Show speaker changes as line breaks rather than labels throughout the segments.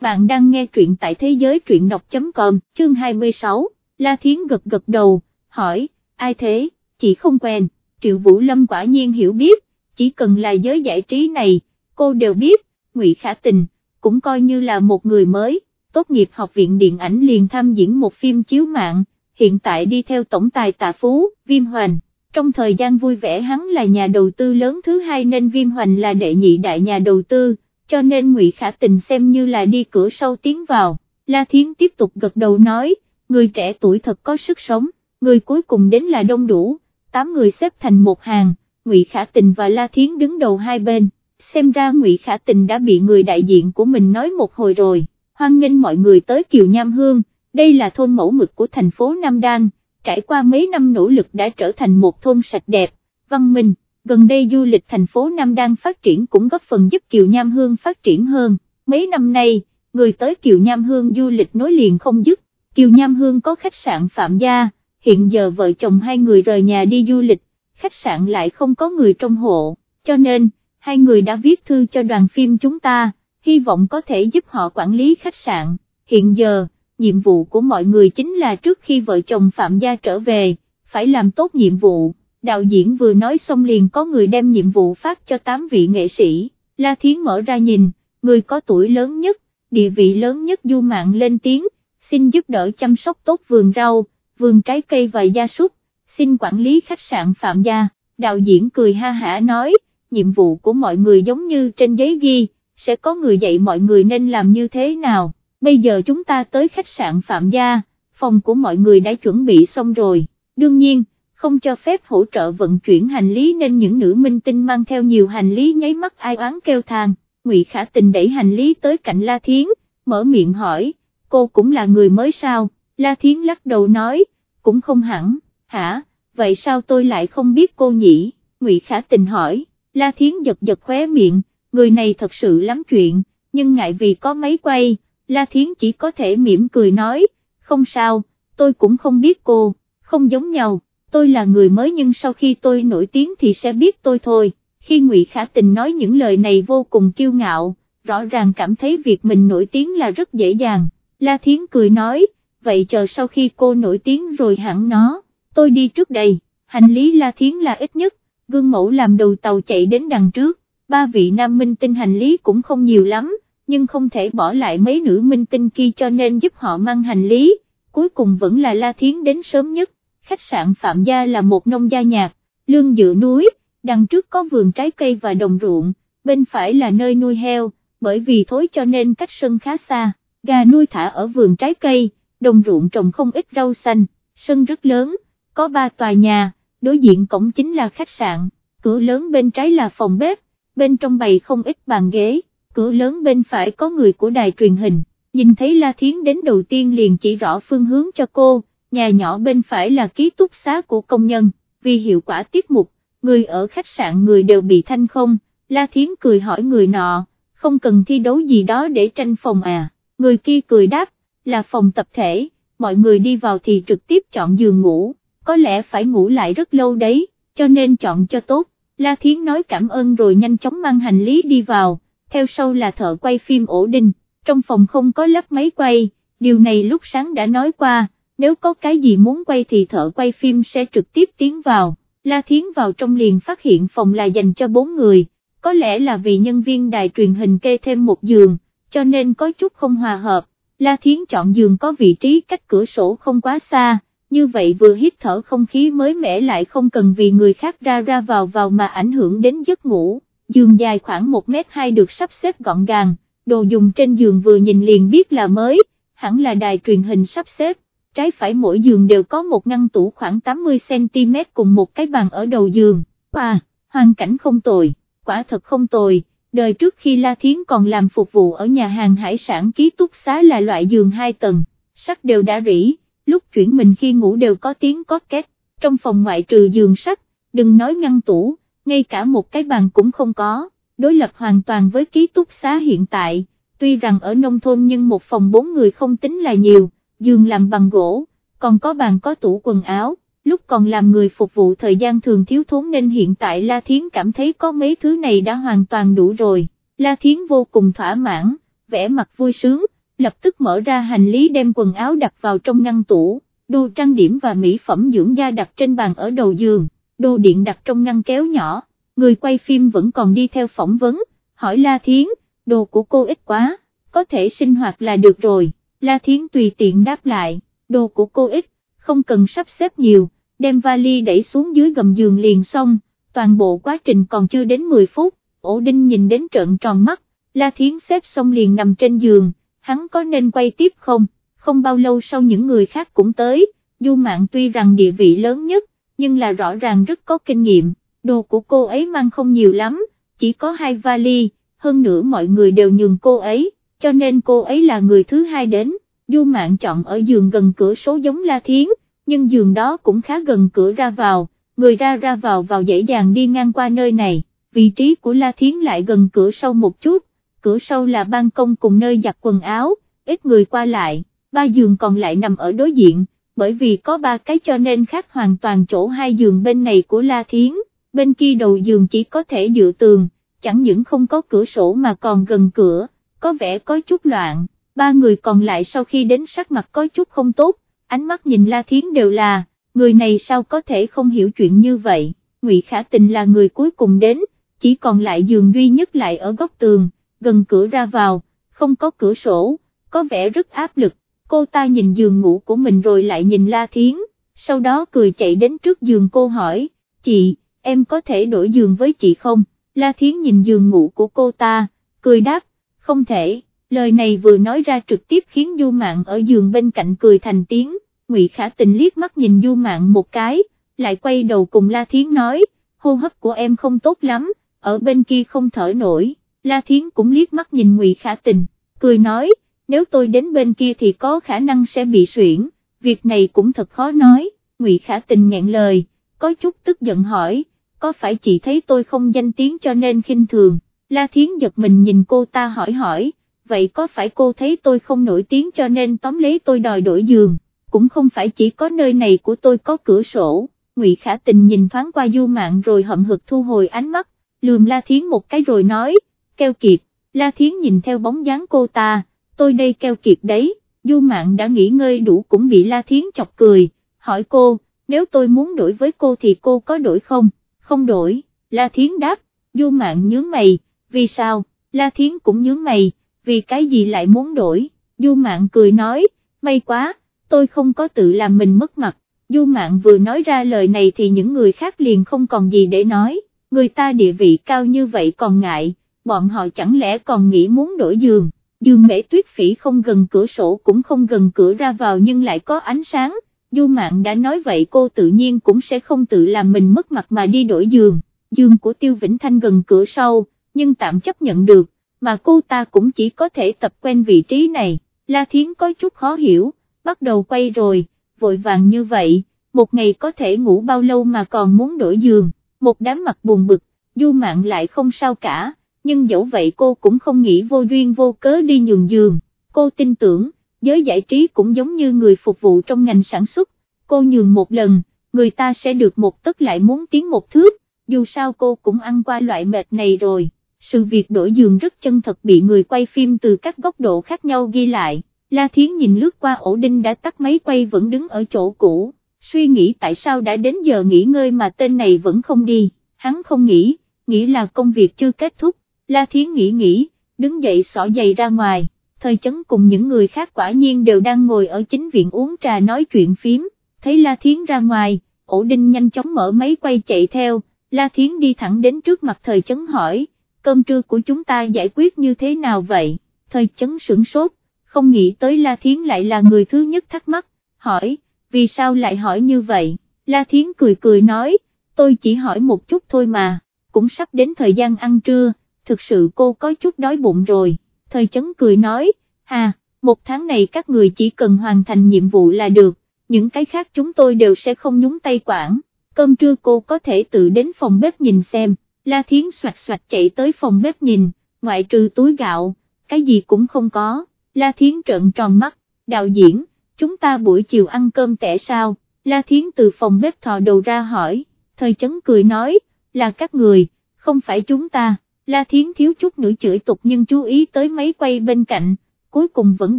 bạn đang nghe truyện tại thế giới truyện đọc.com, chương 26, La Thiến gật gật đầu, hỏi, ai thế, chị không quen, Triệu Vũ Lâm quả nhiên hiểu biết, chỉ cần là giới giải trí này, cô đều biết, Ngụy Khả Tình, cũng coi như là một người mới, tốt nghiệp học viện điện ảnh liền tham diễn một phim chiếu mạng, hiện tại đi theo tổng tài tạ phú, Viêm Hoành. Trong thời gian vui vẻ hắn là nhà đầu tư lớn thứ hai nên Viêm Hoành là đệ nhị đại nhà đầu tư, cho nên Ngụy Khả Tình xem như là đi cửa sau tiến vào, La Thiến tiếp tục gật đầu nói, người trẻ tuổi thật có sức sống, người cuối cùng đến là đông đủ, tám người xếp thành một hàng, Ngụy Khả Tình và La Thiến đứng đầu hai bên, xem ra Ngụy Khả Tình đã bị người đại diện của mình nói một hồi rồi, hoan nghênh mọi người tới Kiều Nham Hương, đây là thôn mẫu mực của thành phố Nam Đan, trải qua mấy năm nỗ lực đã trở thành một thôn sạch đẹp, văn minh gần đây du lịch thành phố Nam đang phát triển cũng góp phần giúp Kiều Nham Hương phát triển hơn, mấy năm nay, người tới Kiều Nham Hương du lịch nối liền không dứt, Kiều Nham Hương có khách sạn Phạm Gia, hiện giờ vợ chồng hai người rời nhà đi du lịch, khách sạn lại không có người trong hộ, cho nên, hai người đã viết thư cho đoàn phim chúng ta, hy vọng có thể giúp họ quản lý khách sạn, hiện giờ, nhiệm vụ của mọi người chính là trước khi vợ chồng Phạm Gia trở về, phải làm tốt nhiệm vụ đạo diễn vừa nói xong liền có người đem nhiệm vụ phát cho 8 vị nghệ sĩ, La Thiến mở ra nhìn, người có tuổi lớn nhất, địa vị lớn nhất du mạng lên tiếng, xin giúp đỡ chăm sóc tốt vườn rau, vườn trái cây và gia súc, xin quản lý khách sạn Phạm Gia, đạo diễn cười ha hả nói, nhiệm vụ của mọi người giống như trên giấy ghi, sẽ có người dạy mọi người nên làm như thế nào, bây giờ chúng ta tới khách sạn Phạm Gia, phòng của mọi người đã chuẩn bị xong rồi, đương nhiên, không cho phép hỗ trợ vận chuyển hành lý nên những nữ minh tinh mang theo nhiều hành lý nháy mắt ai oán kêu thang, Ngụy Khả Tình đẩy hành lý tới cạnh La Thiến, mở miệng hỏi, cô cũng là người mới sao, La Thiến lắc đầu nói, cũng không hẳn, hả, vậy sao tôi lại không biết cô nhỉ, Ngụy Khả Tình hỏi, La Thiến giật giật khóe miệng, người này thật sự lắm chuyện, nhưng ngại vì có máy quay, La Thiến chỉ có thể mỉm cười nói, không sao, tôi cũng không biết cô, không giống nhau tôi là người mới nhưng sau khi tôi nổi tiếng thì sẽ biết tôi thôi, khi Ngụy Khả Tình nói những lời này vô cùng kiêu ngạo, rõ ràng cảm thấy việc mình nổi tiếng là rất dễ dàng, La Thiến cười nói, vậy chờ sau khi cô nổi tiếng rồi hẳn nó, tôi đi trước đây, hành lý La Thiến là ít nhất, gương mẫu làm đầu tàu chạy đến đằng trước, ba vị nam minh tinh hành lý cũng không nhiều lắm, nhưng không thể bỏ lại mấy nữ minh tinh kia cho nên giúp họ mang hành lý, cuối cùng vẫn là La Thiến đến sớm nhất khách sạn Phạm Gia là một nông gia nhạc, lương dựa núi, đằng trước có vườn trái cây và đồng ruộng, bên phải là nơi nuôi heo, bởi vì thối cho nên cách sân khá xa, gà nuôi thả ở vườn trái cây, đồng ruộng trồng không ít rau xanh, sân rất lớn, có ba tòa nhà, đối diện cổng chính là khách sạn, cửa lớn bên trái là phòng bếp, bên trong bày không ít bàn ghế, cửa lớn bên phải có người của đài truyền hình, nhìn thấy La Thiến đến đầu tiên liền chỉ rõ phương hướng cho cô, nhà nhỏ bên phải là ký túc xá của công nhân, vì hiệu quả tiết mục, người ở khách sạn người đều bị thanh không, La Thiến cười hỏi người nọ, không cần thi đấu gì đó để tranh phòng à, người kia cười đáp, là phòng tập thể, mọi người đi vào thì trực tiếp chọn giường ngủ, có lẽ phải ngủ lại rất lâu đấy, cho nên chọn cho tốt, La Thiến nói cảm ơn rồi nhanh chóng mang hành lý đi vào, theo sau là thợ quay phim ổ đinh, trong phòng không có lắp máy quay, điều này lúc sáng đã nói qua nếu có cái gì muốn quay thì thợ quay phim sẽ trực tiếp tiến vào, La Thiến vào trong liền phát hiện phòng là dành cho bốn người, có lẽ là vì nhân viên đài truyền hình kê thêm một giường, cho nên có chút không hòa hợp, La Thiến chọn giường có vị trí cách cửa sổ không quá xa, như vậy vừa hít thở không khí mới mẻ lại không cần vì người khác ra ra vào vào mà ảnh hưởng đến giấc ngủ, giường dài khoảng 1 mét 2 được sắp xếp gọn gàng, đồ dùng trên giường vừa nhìn liền biết là mới, hẳn là đài truyền hình sắp xếp trái phải mỗi giường đều có một ngăn tủ khoảng 80cm cùng một cái bàn ở đầu giường, à, hoàn cảnh không tồi, quả thật không tồi, đời trước khi La Thiến còn làm phục vụ ở nhà hàng hải sản ký túc xá là loại giường 2 tầng, sắt đều đã rỉ, lúc chuyển mình khi ngủ đều có tiếng có két, trong phòng ngoại trừ giường sắt, đừng nói ngăn tủ, ngay cả một cái bàn cũng không có, đối lập hoàn toàn với ký túc xá hiện tại, tuy rằng ở nông thôn nhưng một phòng bốn người không tính là nhiều giường làm bằng gỗ, còn có bàn có tủ quần áo, lúc còn làm người phục vụ thời gian thường thiếu thốn nên hiện tại La Thiến cảm thấy có mấy thứ này đã hoàn toàn đủ rồi, La Thiến vô cùng thỏa mãn, vẻ mặt vui sướng, lập tức mở ra hành lý đem quần áo đặt vào trong ngăn tủ, đồ trang điểm và mỹ phẩm dưỡng da đặt trên bàn ở đầu giường, đồ điện đặt trong ngăn kéo nhỏ, người quay phim vẫn còn đi theo phỏng vấn, hỏi La Thiến, đồ của cô ít quá, có thể sinh hoạt là được rồi, La Thiến tùy tiện đáp lại, đồ của cô ít, không cần sắp xếp nhiều, đem vali đẩy xuống dưới gầm giường liền xong, toàn bộ quá trình còn chưa đến 10 phút, ổ đinh nhìn đến trợn tròn mắt, La Thiến xếp xong liền nằm trên giường, hắn có nên quay tiếp không, không bao lâu sau những người khác cũng tới, Du Mạn tuy rằng địa vị lớn nhất, nhưng là rõ ràng rất có kinh nghiệm, đồ của cô ấy mang không nhiều lắm, chỉ có hai vali, hơn nữa mọi người đều nhường cô ấy, cho nên cô ấy là người thứ hai đến, Du Mạn chọn ở giường gần cửa số giống La Thiến, nhưng giường đó cũng khá gần cửa ra vào, người ra ra vào vào dễ dàng đi ngang qua nơi này, vị trí của La Thiến lại gần cửa sau một chút, cửa sau là ban công cùng nơi giặt quần áo, ít người qua lại, ba giường còn lại nằm ở đối diện, bởi vì có ba cái cho nên khác hoàn toàn chỗ hai giường bên này của La Thiến, bên kia đầu giường chỉ có thể dựa tường, chẳng những không có cửa sổ mà còn gần cửa, có vẻ có chút loạn, ba người còn lại sau khi đến sắc mặt có chút không tốt, ánh mắt nhìn La Thiến đều là, người này sao có thể không hiểu chuyện như vậy, Ngụy Khả Tình là người cuối cùng đến, chỉ còn lại giường duy nhất lại ở góc tường, gần cửa ra vào, không có cửa sổ, có vẻ rất áp lực, cô ta nhìn giường ngủ của mình rồi lại nhìn La Thiến, sau đó cười chạy đến trước giường cô hỏi, chị, em có thể đổi giường với chị không, La Thiến nhìn giường ngủ của cô ta, cười đáp, không thể, lời này vừa nói ra trực tiếp khiến Du Mạn ở giường bên cạnh cười thành tiếng, Ngụy Khả Tình liếc mắt nhìn Du Mạn một cái, lại quay đầu cùng La Thiến nói, hô hấp của em không tốt lắm, ở bên kia không thở nổi, La Thiến cũng liếc mắt nhìn Ngụy Khả Tình, cười nói, nếu tôi đến bên kia thì có khả năng sẽ bị suyễn, việc này cũng thật khó nói, Ngụy Khả Tình nghẹn lời, có chút tức giận hỏi, có phải chị thấy tôi không danh tiếng cho nên khinh thường, La Thiến giật mình nhìn cô ta hỏi hỏi, vậy có phải cô thấy tôi không nổi tiếng cho nên tóm lấy tôi đòi đổi giường, cũng không phải chỉ có nơi này của tôi có cửa sổ, Ngụy Khả Tình nhìn thoáng qua du mạng rồi hậm hực thu hồi ánh mắt, lườm La Thiến một cái rồi nói, keo kiệt, La Thiến nhìn theo bóng dáng cô ta, tôi đây keo kiệt đấy, du mạng đã nghỉ ngơi đủ cũng bị La Thiến chọc cười, hỏi cô, nếu tôi muốn đổi với cô thì cô có đổi không, không đổi, La Thiến đáp, du mạng nhướng mày, vì sao, La Thiến cũng nhướng mày, vì cái gì lại muốn đổi, du mạng cười nói, may quá, tôi không có tự làm mình mất mặt, du mạng vừa nói ra lời này thì những người khác liền không còn gì để nói, người ta địa vị cao như vậy còn ngại, bọn họ chẳng lẽ còn nghĩ muốn đổi giường, giường mễ tuyết phỉ không gần cửa sổ cũng không gần cửa ra vào nhưng lại có ánh sáng, du mạng đã nói vậy cô tự nhiên cũng sẽ không tự làm mình mất mặt mà đi đổi giường, giường của Tiêu Vĩnh Thanh gần cửa sau, nhưng tạm chấp nhận được, mà cô ta cũng chỉ có thể tập quen vị trí này, La Thiến có chút khó hiểu, bắt đầu quay rồi, vội vàng như vậy, một ngày có thể ngủ bao lâu mà còn muốn đổi giường, một đám mặt buồn bực, du mạng lại không sao cả, nhưng dẫu vậy cô cũng không nghĩ vô duyên vô cớ đi nhường giường, cô tin tưởng, giới giải trí cũng giống như người phục vụ trong ngành sản xuất, cô nhường một lần, người ta sẽ được một tức lại muốn tiến một thước, dù sao cô cũng ăn qua loại mệt này rồi, sự việc đổi giường rất chân thật bị người quay phim từ các góc độ khác nhau ghi lại, La Thiến nhìn lướt qua ổ đinh đã tắt máy quay vẫn đứng ở chỗ cũ, suy nghĩ tại sao đã đến giờ nghỉ ngơi mà tên này vẫn không đi, hắn không nghĩ, nghĩ là công việc chưa kết thúc, La Thiến nghĩ nghĩ, đứng dậy xỏ giày ra ngoài, thời chấn cùng những người khác quả nhiên đều đang ngồi ở chính viện uống trà nói chuyện phím, thấy La Thiến ra ngoài, ổ đinh nhanh chóng mở máy quay chạy theo, La Thiến đi thẳng đến trước mặt thời chấn hỏi, cơm trưa của chúng ta giải quyết như thế nào vậy, thời chấn sửng sốt, không nghĩ tới La Thiến lại là người thứ nhất thắc mắc, hỏi, vì sao lại hỏi như vậy, La Thiến cười cười nói, tôi chỉ hỏi một chút thôi mà, cũng sắp đến thời gian ăn trưa, thực sự cô có chút đói bụng rồi, thời chấn cười nói, hà, một tháng này các người chỉ cần hoàn thành nhiệm vụ là được, những cái khác chúng tôi đều sẽ không nhúng tay quản, cơm trưa cô có thể tự đến phòng bếp nhìn xem, La Thiến xoạch xoạch chạy tới phòng bếp nhìn, ngoại trừ túi gạo, cái gì cũng không có, La Thiến trợn tròn mắt, đạo diễn, chúng ta buổi chiều ăn cơm tẻ sao, La Thiến từ phòng bếp thò đầu ra hỏi, thời chấn cười nói, là các người, không phải chúng ta, La Thiến thiếu chút nữa chửi tục nhưng chú ý tới máy quay bên cạnh, cuối cùng vẫn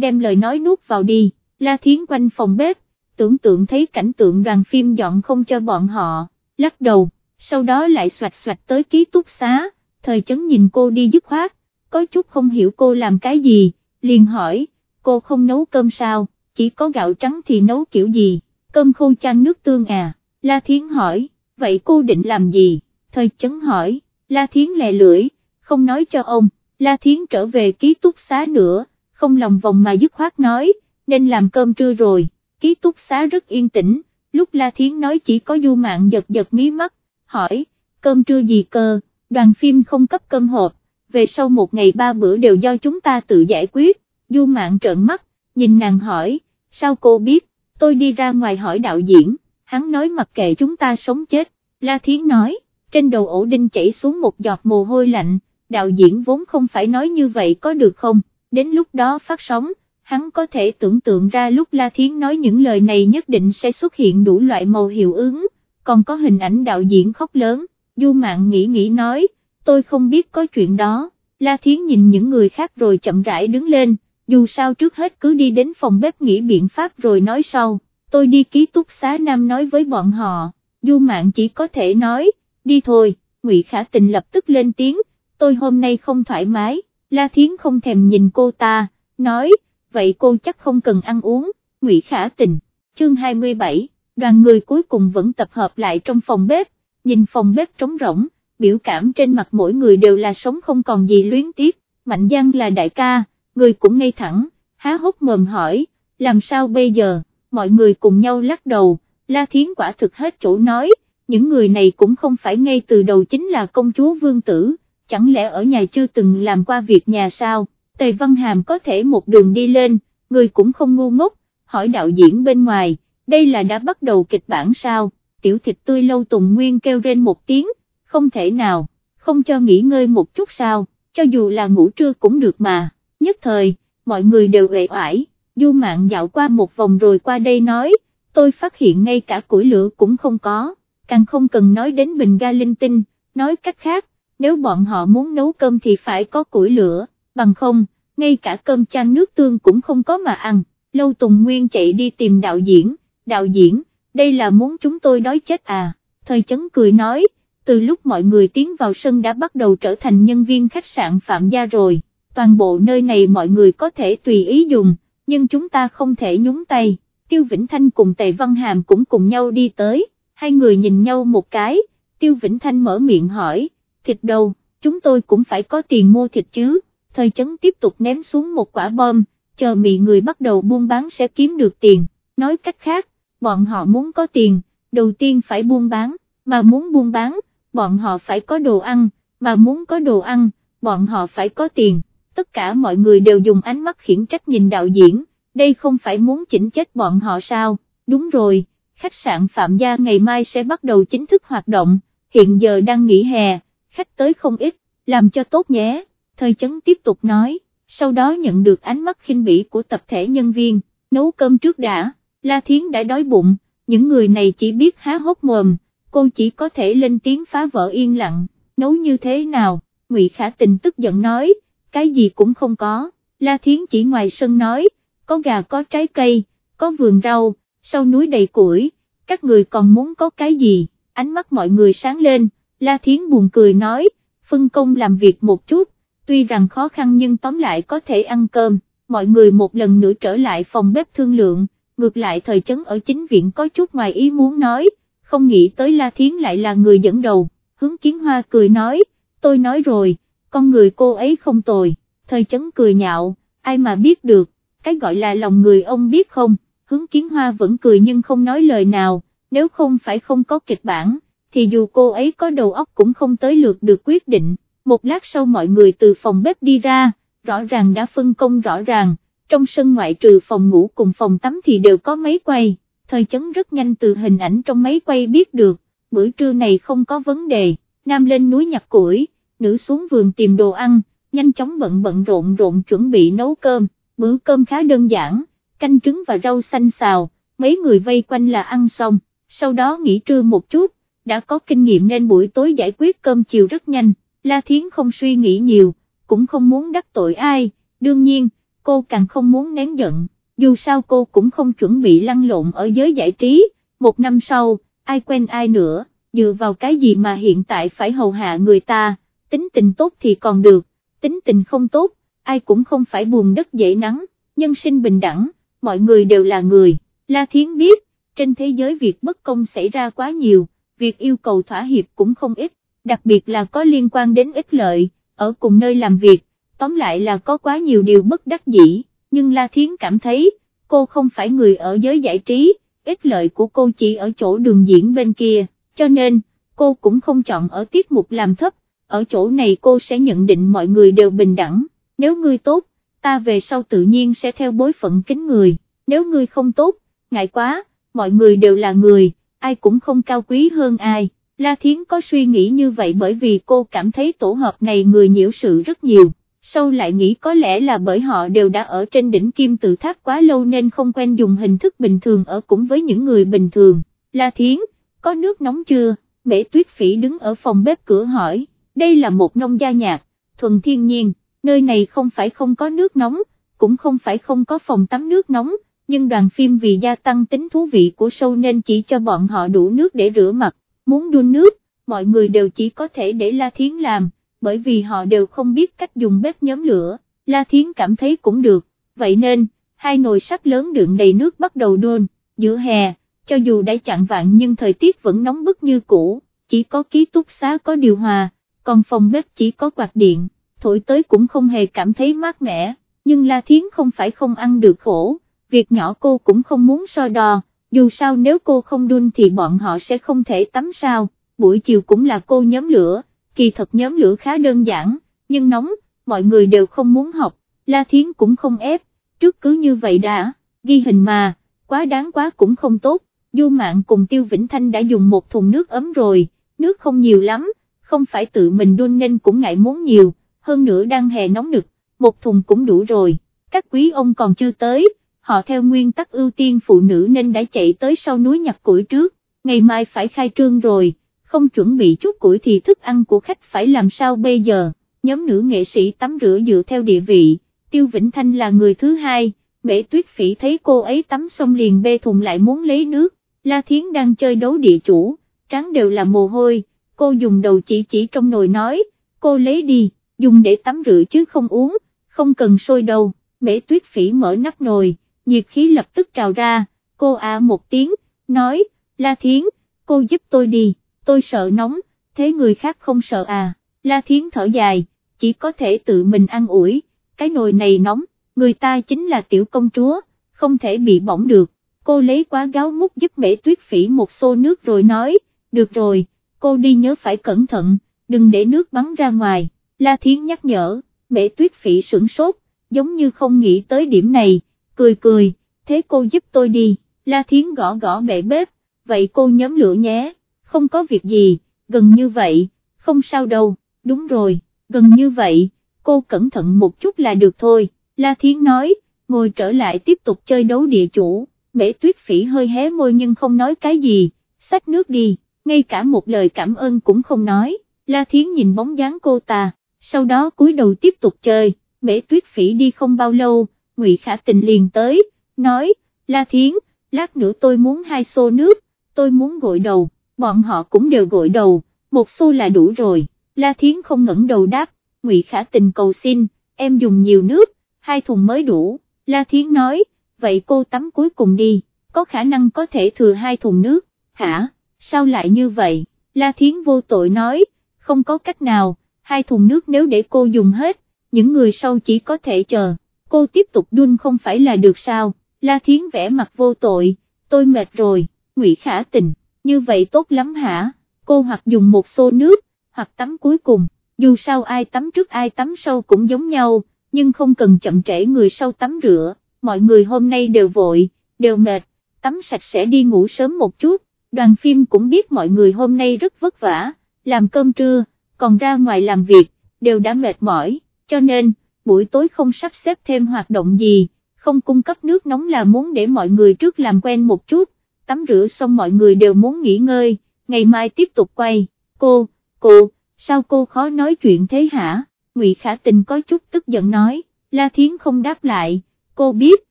đem lời nói nuốt vào đi, La Thiến quanh phòng bếp, tưởng tượng thấy cảnh tượng đoàn phim dọn không cho bọn họ, lắc đầu, sau đó lại xoạch xoạch tới ký túc xá, thời chấn nhìn cô đi dứt khoát, có chút không hiểu cô làm cái gì, liền hỏi, cô không nấu cơm sao, chỉ có gạo trắng thì nấu kiểu gì, cơm khô chan nước tương à, La Thiến hỏi, vậy cô định làm gì, thời chấn hỏi, La Thiến lè lưỡi, không nói cho ông, La Thiến trở về ký túc xá nữa, không lòng vòng mà dứt khoát nói, nên làm cơm trưa rồi, ký túc xá rất yên tĩnh, lúc La Thiến nói chỉ có du mạng giật giật mí mắt, hỏi, cơm trưa gì cơ, đoàn phim không cấp cơm hộp, về sau một ngày ba bữa đều do chúng ta tự giải quyết, du mạng trợn mắt, nhìn nàng hỏi, sao cô biết, tôi đi ra ngoài hỏi đạo diễn, hắn nói mặc kệ chúng ta sống chết, La Thiến nói, trên đầu ổ đinh chảy xuống một giọt mồ hôi lạnh, đạo diễn vốn không phải nói như vậy có được không, đến lúc đó phát sóng, hắn có thể tưởng tượng ra lúc La Thiến nói những lời này nhất định sẽ xuất hiện đủ loại màu hiệu ứng, còn có hình ảnh đạo diễn khóc lớn, Du Mạn nghĩ nghĩ nói, tôi không biết có chuyện đó, La Thiến nhìn những người khác rồi chậm rãi đứng lên, dù sao trước hết cứ đi đến phòng bếp nghĩ biện pháp rồi nói sau, tôi đi ký túc xá Nam nói với bọn họ, Du Mạn chỉ có thể nói, đi thôi, Ngụy Khả Tình lập tức lên tiếng, tôi hôm nay không thoải mái, La Thiến không thèm nhìn cô ta, nói, vậy cô chắc không cần ăn uống, Ngụy Khả Tình, chương 27, đoàn người cuối cùng vẫn tập hợp lại trong phòng bếp, nhìn phòng bếp trống rỗng, biểu cảm trên mặt mỗi người đều là sống không còn gì luyến tiếc, Mạnh Giang là đại ca, người cũng ngay thẳng, há hốc mồm hỏi, làm sao bây giờ, mọi người cùng nhau lắc đầu, La Thiến quả thực hết chỗ nói, những người này cũng không phải ngay từ đầu chính là công chúa vương tử, chẳng lẽ ở nhà chưa từng làm qua việc nhà sao, Tề Văn Hàm có thể một đường đi lên, người cũng không ngu ngốc, hỏi đạo diễn bên ngoài, đây là đã bắt đầu kịch bản sao, tiểu thịt tươi lâu tùng nguyên kêu rên một tiếng, không thể nào, không cho nghỉ ngơi một chút sao, cho dù là ngủ trưa cũng được mà, nhất thời, mọi người đều uể oải, du mạng dạo qua một vòng rồi qua đây nói, tôi phát hiện ngay cả củi lửa cũng không có, càng không cần nói đến bình ga linh tinh, nói cách khác, nếu bọn họ muốn nấu cơm thì phải có củi lửa, bằng không, ngay cả cơm chan nước tương cũng không có mà ăn, Lâu Tùng Nguyên chạy đi tìm đạo diễn, đạo diễn, đây là muốn chúng tôi đói chết à, thời chấn cười nói, từ lúc mọi người tiến vào sân đã bắt đầu trở thành nhân viên khách sạn Phạm Gia rồi, toàn bộ nơi này mọi người có thể tùy ý dùng, nhưng chúng ta không thể nhúng tay, Tiêu Vĩnh Thanh cùng Tề Văn Hàm cũng cùng nhau đi tới, hai người nhìn nhau một cái, Tiêu Vĩnh Thanh mở miệng hỏi, thịt đâu, chúng tôi cũng phải có tiền mua thịt chứ, thời chấn tiếp tục ném xuống một quả bom, chờ mị người bắt đầu buôn bán sẽ kiếm được tiền, nói cách khác, bọn họ muốn có tiền, đầu tiên phải buôn bán, mà muốn buôn bán, bọn họ phải có đồ ăn, mà muốn có đồ ăn, bọn họ phải có tiền, tất cả mọi người đều dùng ánh mắt khiển trách nhìn đạo diễn, đây không phải muốn chỉnh chết bọn họ sao, đúng rồi, khách sạn Phạm Gia ngày mai sẽ bắt đầu chính thức hoạt động, hiện giờ đang nghỉ hè, khách tới không ít, làm cho tốt nhé, thời chấn tiếp tục nói, sau đó nhận được ánh mắt khinh bỉ của tập thể nhân viên, nấu cơm trước đã, La Thiến đã đói bụng, những người này chỉ biết há hốc mồm, cô chỉ có thể lên tiếng phá vỡ yên lặng, nấu như thế nào, Ngụy Khả Tình tức giận nói, cái gì cũng không có, La Thiến chỉ ngoài sân nói, có gà có trái cây, có vườn rau, sau núi đầy củi, các người còn muốn có cái gì, ánh mắt mọi người sáng lên, La Thiến buồn cười nói, phân công làm việc một chút, tuy rằng khó khăn nhưng tóm lại có thể ăn cơm, mọi người một lần nữa trở lại phòng bếp thương lượng, ngược lại thời chấn ở chính viện có chút ngoài ý muốn nói, không nghĩ tới La Thiến lại là người dẫn đầu, hướng kiến hoa cười nói, tôi nói rồi, con người cô ấy không tồi, thời chấn cười nhạo, ai mà biết được, cái gọi là lòng người ông biết không, hướng kiến hoa vẫn cười nhưng không nói lời nào, nếu không phải không có kịch bản, thì dù cô ấy có đầu óc cũng không tới lượt được quyết định, một lát sau mọi người từ phòng bếp đi ra, rõ ràng đã phân công rõ ràng, trong sân ngoại trừ phòng ngủ cùng phòng tắm thì đều có máy quay, thời chấn rất nhanh từ hình ảnh trong máy quay biết được, bữa trưa này không có vấn đề, nam lên núi nhặt củi, nữ xuống vườn tìm đồ ăn, nhanh chóng bận bận rộn rộn chuẩn bị nấu cơm, bữa cơm khá đơn giản, canh trứng và rau xanh xào, mấy người vây quanh là ăn xong, sau đó nghỉ trưa một chút, đã có kinh nghiệm nên buổi tối giải quyết cơm chiều rất nhanh. La Thiến không suy nghĩ nhiều, cũng không muốn đắc tội ai, đương nhiên, cô càng không muốn nén giận, dù sao cô cũng không chuẩn bị lăn lộn ở giới giải trí, một năm sau, ai quen ai nữa, dựa vào cái gì mà hiện tại phải hầu hạ người ta, tính tình tốt thì còn được, tính tình không tốt, ai cũng không phải buồn đất dễ nắng, nhân sinh bình đẳng, mọi người đều là người, La Thiến biết, trên thế giới việc bất công xảy ra quá nhiều, việc yêu cầu thỏa hiệp cũng không ít, đặc biệt là có liên quan đến ích lợi, ở cùng nơi làm việc, tóm lại là có quá nhiều điều bất đắc dĩ, nhưng La Thiến cảm thấy, cô không phải người ở giới giải trí, ích lợi của cô chỉ ở chỗ đường diễn bên kia, cho nên, cô cũng không chọn ở tiết mục làm thấp, ở chỗ này cô sẽ nhận định mọi người đều bình đẳng, nếu ngươi tốt, ta về sau tự nhiên sẽ theo bối phận kính người, nếu ngươi không tốt, ngại quá, mọi người đều là người, ai cũng không cao quý hơn ai. La Thiến có suy nghĩ như vậy bởi vì cô cảm thấy tổ hợp này người nhiễu sự rất nhiều, sau lại nghĩ có lẽ là bởi họ đều đã ở trên đỉnh kim tự tháp quá lâu nên không quen dùng hình thức bình thường ở cùng với những người bình thường. La Thiến, có nước nóng chưa? Mễ Tuyết Phỉ đứng ở phòng bếp cửa hỏi, đây là một nông gia nhạc, thuần thiên nhiên, nơi này không phải không có nước nóng, cũng không phải không có phòng tắm nước nóng, nhưng đoàn phim vì gia tăng tính thú vị của show nên chỉ cho bọn họ đủ nước để rửa mặt, muốn đun nước, mọi người đều chỉ có thể để La Thiến làm, bởi vì họ đều không biết cách dùng bếp nhóm lửa, La Thiến cảm thấy cũng được, vậy nên, hai nồi sắt lớn đựng đầy nước bắt đầu đun, giữa hè, cho dù đã chặn vạn nhưng thời tiết vẫn nóng bức như cũ, chỉ có ký túc xá có điều hòa, còn phòng bếp chỉ có quạt điện, thổi tới cũng không hề cảm thấy mát mẻ, nhưng La Thiến không phải không ăn được khổ việc nhỏ cô cũng không muốn so đo, dù sao nếu cô không đun thì bọn họ sẽ không thể tắm sao, buổi chiều cũng là cô nhóm lửa, kỳ thật nhóm lửa khá đơn giản, nhưng nóng, mọi người đều không muốn học, La Thiến cũng không ép, trước cứ như vậy đã, ghi hình mà, quá đáng quá cũng không tốt, Du Mạn cùng Tiêu Vĩnh Thanh đã dùng một thùng nước ấm rồi, nước không nhiều lắm, không phải tự mình đun nên cũng ngại muốn nhiều, hơn nữa đang hè nóng nực, một thùng cũng đủ rồi, các quý ông còn chưa tới họ theo nguyên tắc ưu tiên phụ nữ nên đã chạy tới sau núi nhặt củi trước, ngày mai phải khai trương rồi, không chuẩn bị chút củi thì thức ăn của khách phải làm sao bây giờ, nhóm nữ nghệ sĩ tắm rửa dựa theo địa vị, Tiêu Vĩnh Thanh là người thứ hai, Mễ Tuyết Phỉ thấy cô ấy tắm xong liền bê thùng lại muốn lấy nước, La Thiến đang chơi đấu địa chủ, trắng đều là mồ hôi, cô dùng đầu chỉ chỉ trong nồi nói, cô lấy đi, dùng để tắm rửa chứ không uống, không cần sôi đâu, Mễ Tuyết Phỉ mở nắp nồi. Nhiệt khí lập tức trào ra, cô à một tiếng, nói, La Thiến, cô giúp tôi đi, tôi sợ nóng, thế người khác không sợ à, La Thiến thở dài, chỉ có thể tự mình ăn ủi, cái nồi này nóng, người ta chính là tiểu công chúa, không thể bị bỏng được, cô lấy quá gáo múc giúp mễ tuyết phỉ một xô nước rồi nói, được rồi, cô đi nhớ phải cẩn thận, đừng để nước bắn ra ngoài, La Thiến nhắc nhở, mễ tuyết phỉ sửng sốt, giống như không nghĩ tới điểm này, cười cười, thế cô giúp tôi đi, La Thiến gõ gõ bệ bếp, vậy cô nhóm lửa nhé, không có việc gì, gần như vậy, không sao đâu, đúng rồi, gần như vậy, cô cẩn thận một chút là được thôi, La Thiến nói, ngồi trở lại tiếp tục chơi đấu địa chủ, mễ tuyết phỉ hơi hé môi nhưng không nói cái gì, xách nước đi, ngay cả một lời cảm ơn cũng không nói, La Thiến nhìn bóng dáng cô ta, sau đó cúi đầu tiếp tục chơi, mễ tuyết phỉ đi không bao lâu, Ngụy Khả Tình liền tới, nói, La Thiến, lát nữa tôi muốn hai xô nước, tôi muốn gội đầu, bọn họ cũng đều gội đầu, một xô là đủ rồi, La Thiến không ngẩng đầu đáp, Ngụy Khả Tình cầu xin, em dùng nhiều nước, hai thùng mới đủ, La Thiến nói, vậy cô tắm cuối cùng đi, có khả năng có thể thừa hai thùng nước, hả, sao lại như vậy, La Thiến vô tội nói, không có cách nào, hai thùng nước nếu để cô dùng hết, những người sau chỉ có thể chờ. Cô tiếp tục đun không phải là được sao, La Thiến vẽ mặt vô tội, tôi mệt rồi, Ngụy Khả Tình, như vậy tốt lắm hả, cô hoặc dùng một xô nước, hoặc tắm cuối cùng, dù sao ai tắm trước ai tắm sau cũng giống nhau, nhưng không cần chậm trễ người sau tắm rửa, mọi người hôm nay đều vội, đều mệt, tắm sạch sẽ đi ngủ sớm một chút, đoàn phim cũng biết mọi người hôm nay rất vất vả, làm cơm trưa, còn ra ngoài làm việc, đều đã mệt mỏi, cho nên, buổi tối không sắp xếp thêm hoạt động gì, không cung cấp nước nóng là muốn để mọi người trước làm quen một chút, tắm rửa xong mọi người đều muốn nghỉ ngơi, ngày mai tiếp tục quay, cô, cô, sao cô khó nói chuyện thế hả, Ngụy Khả Tình có chút tức giận nói, La Thiến không đáp lại, cô biết,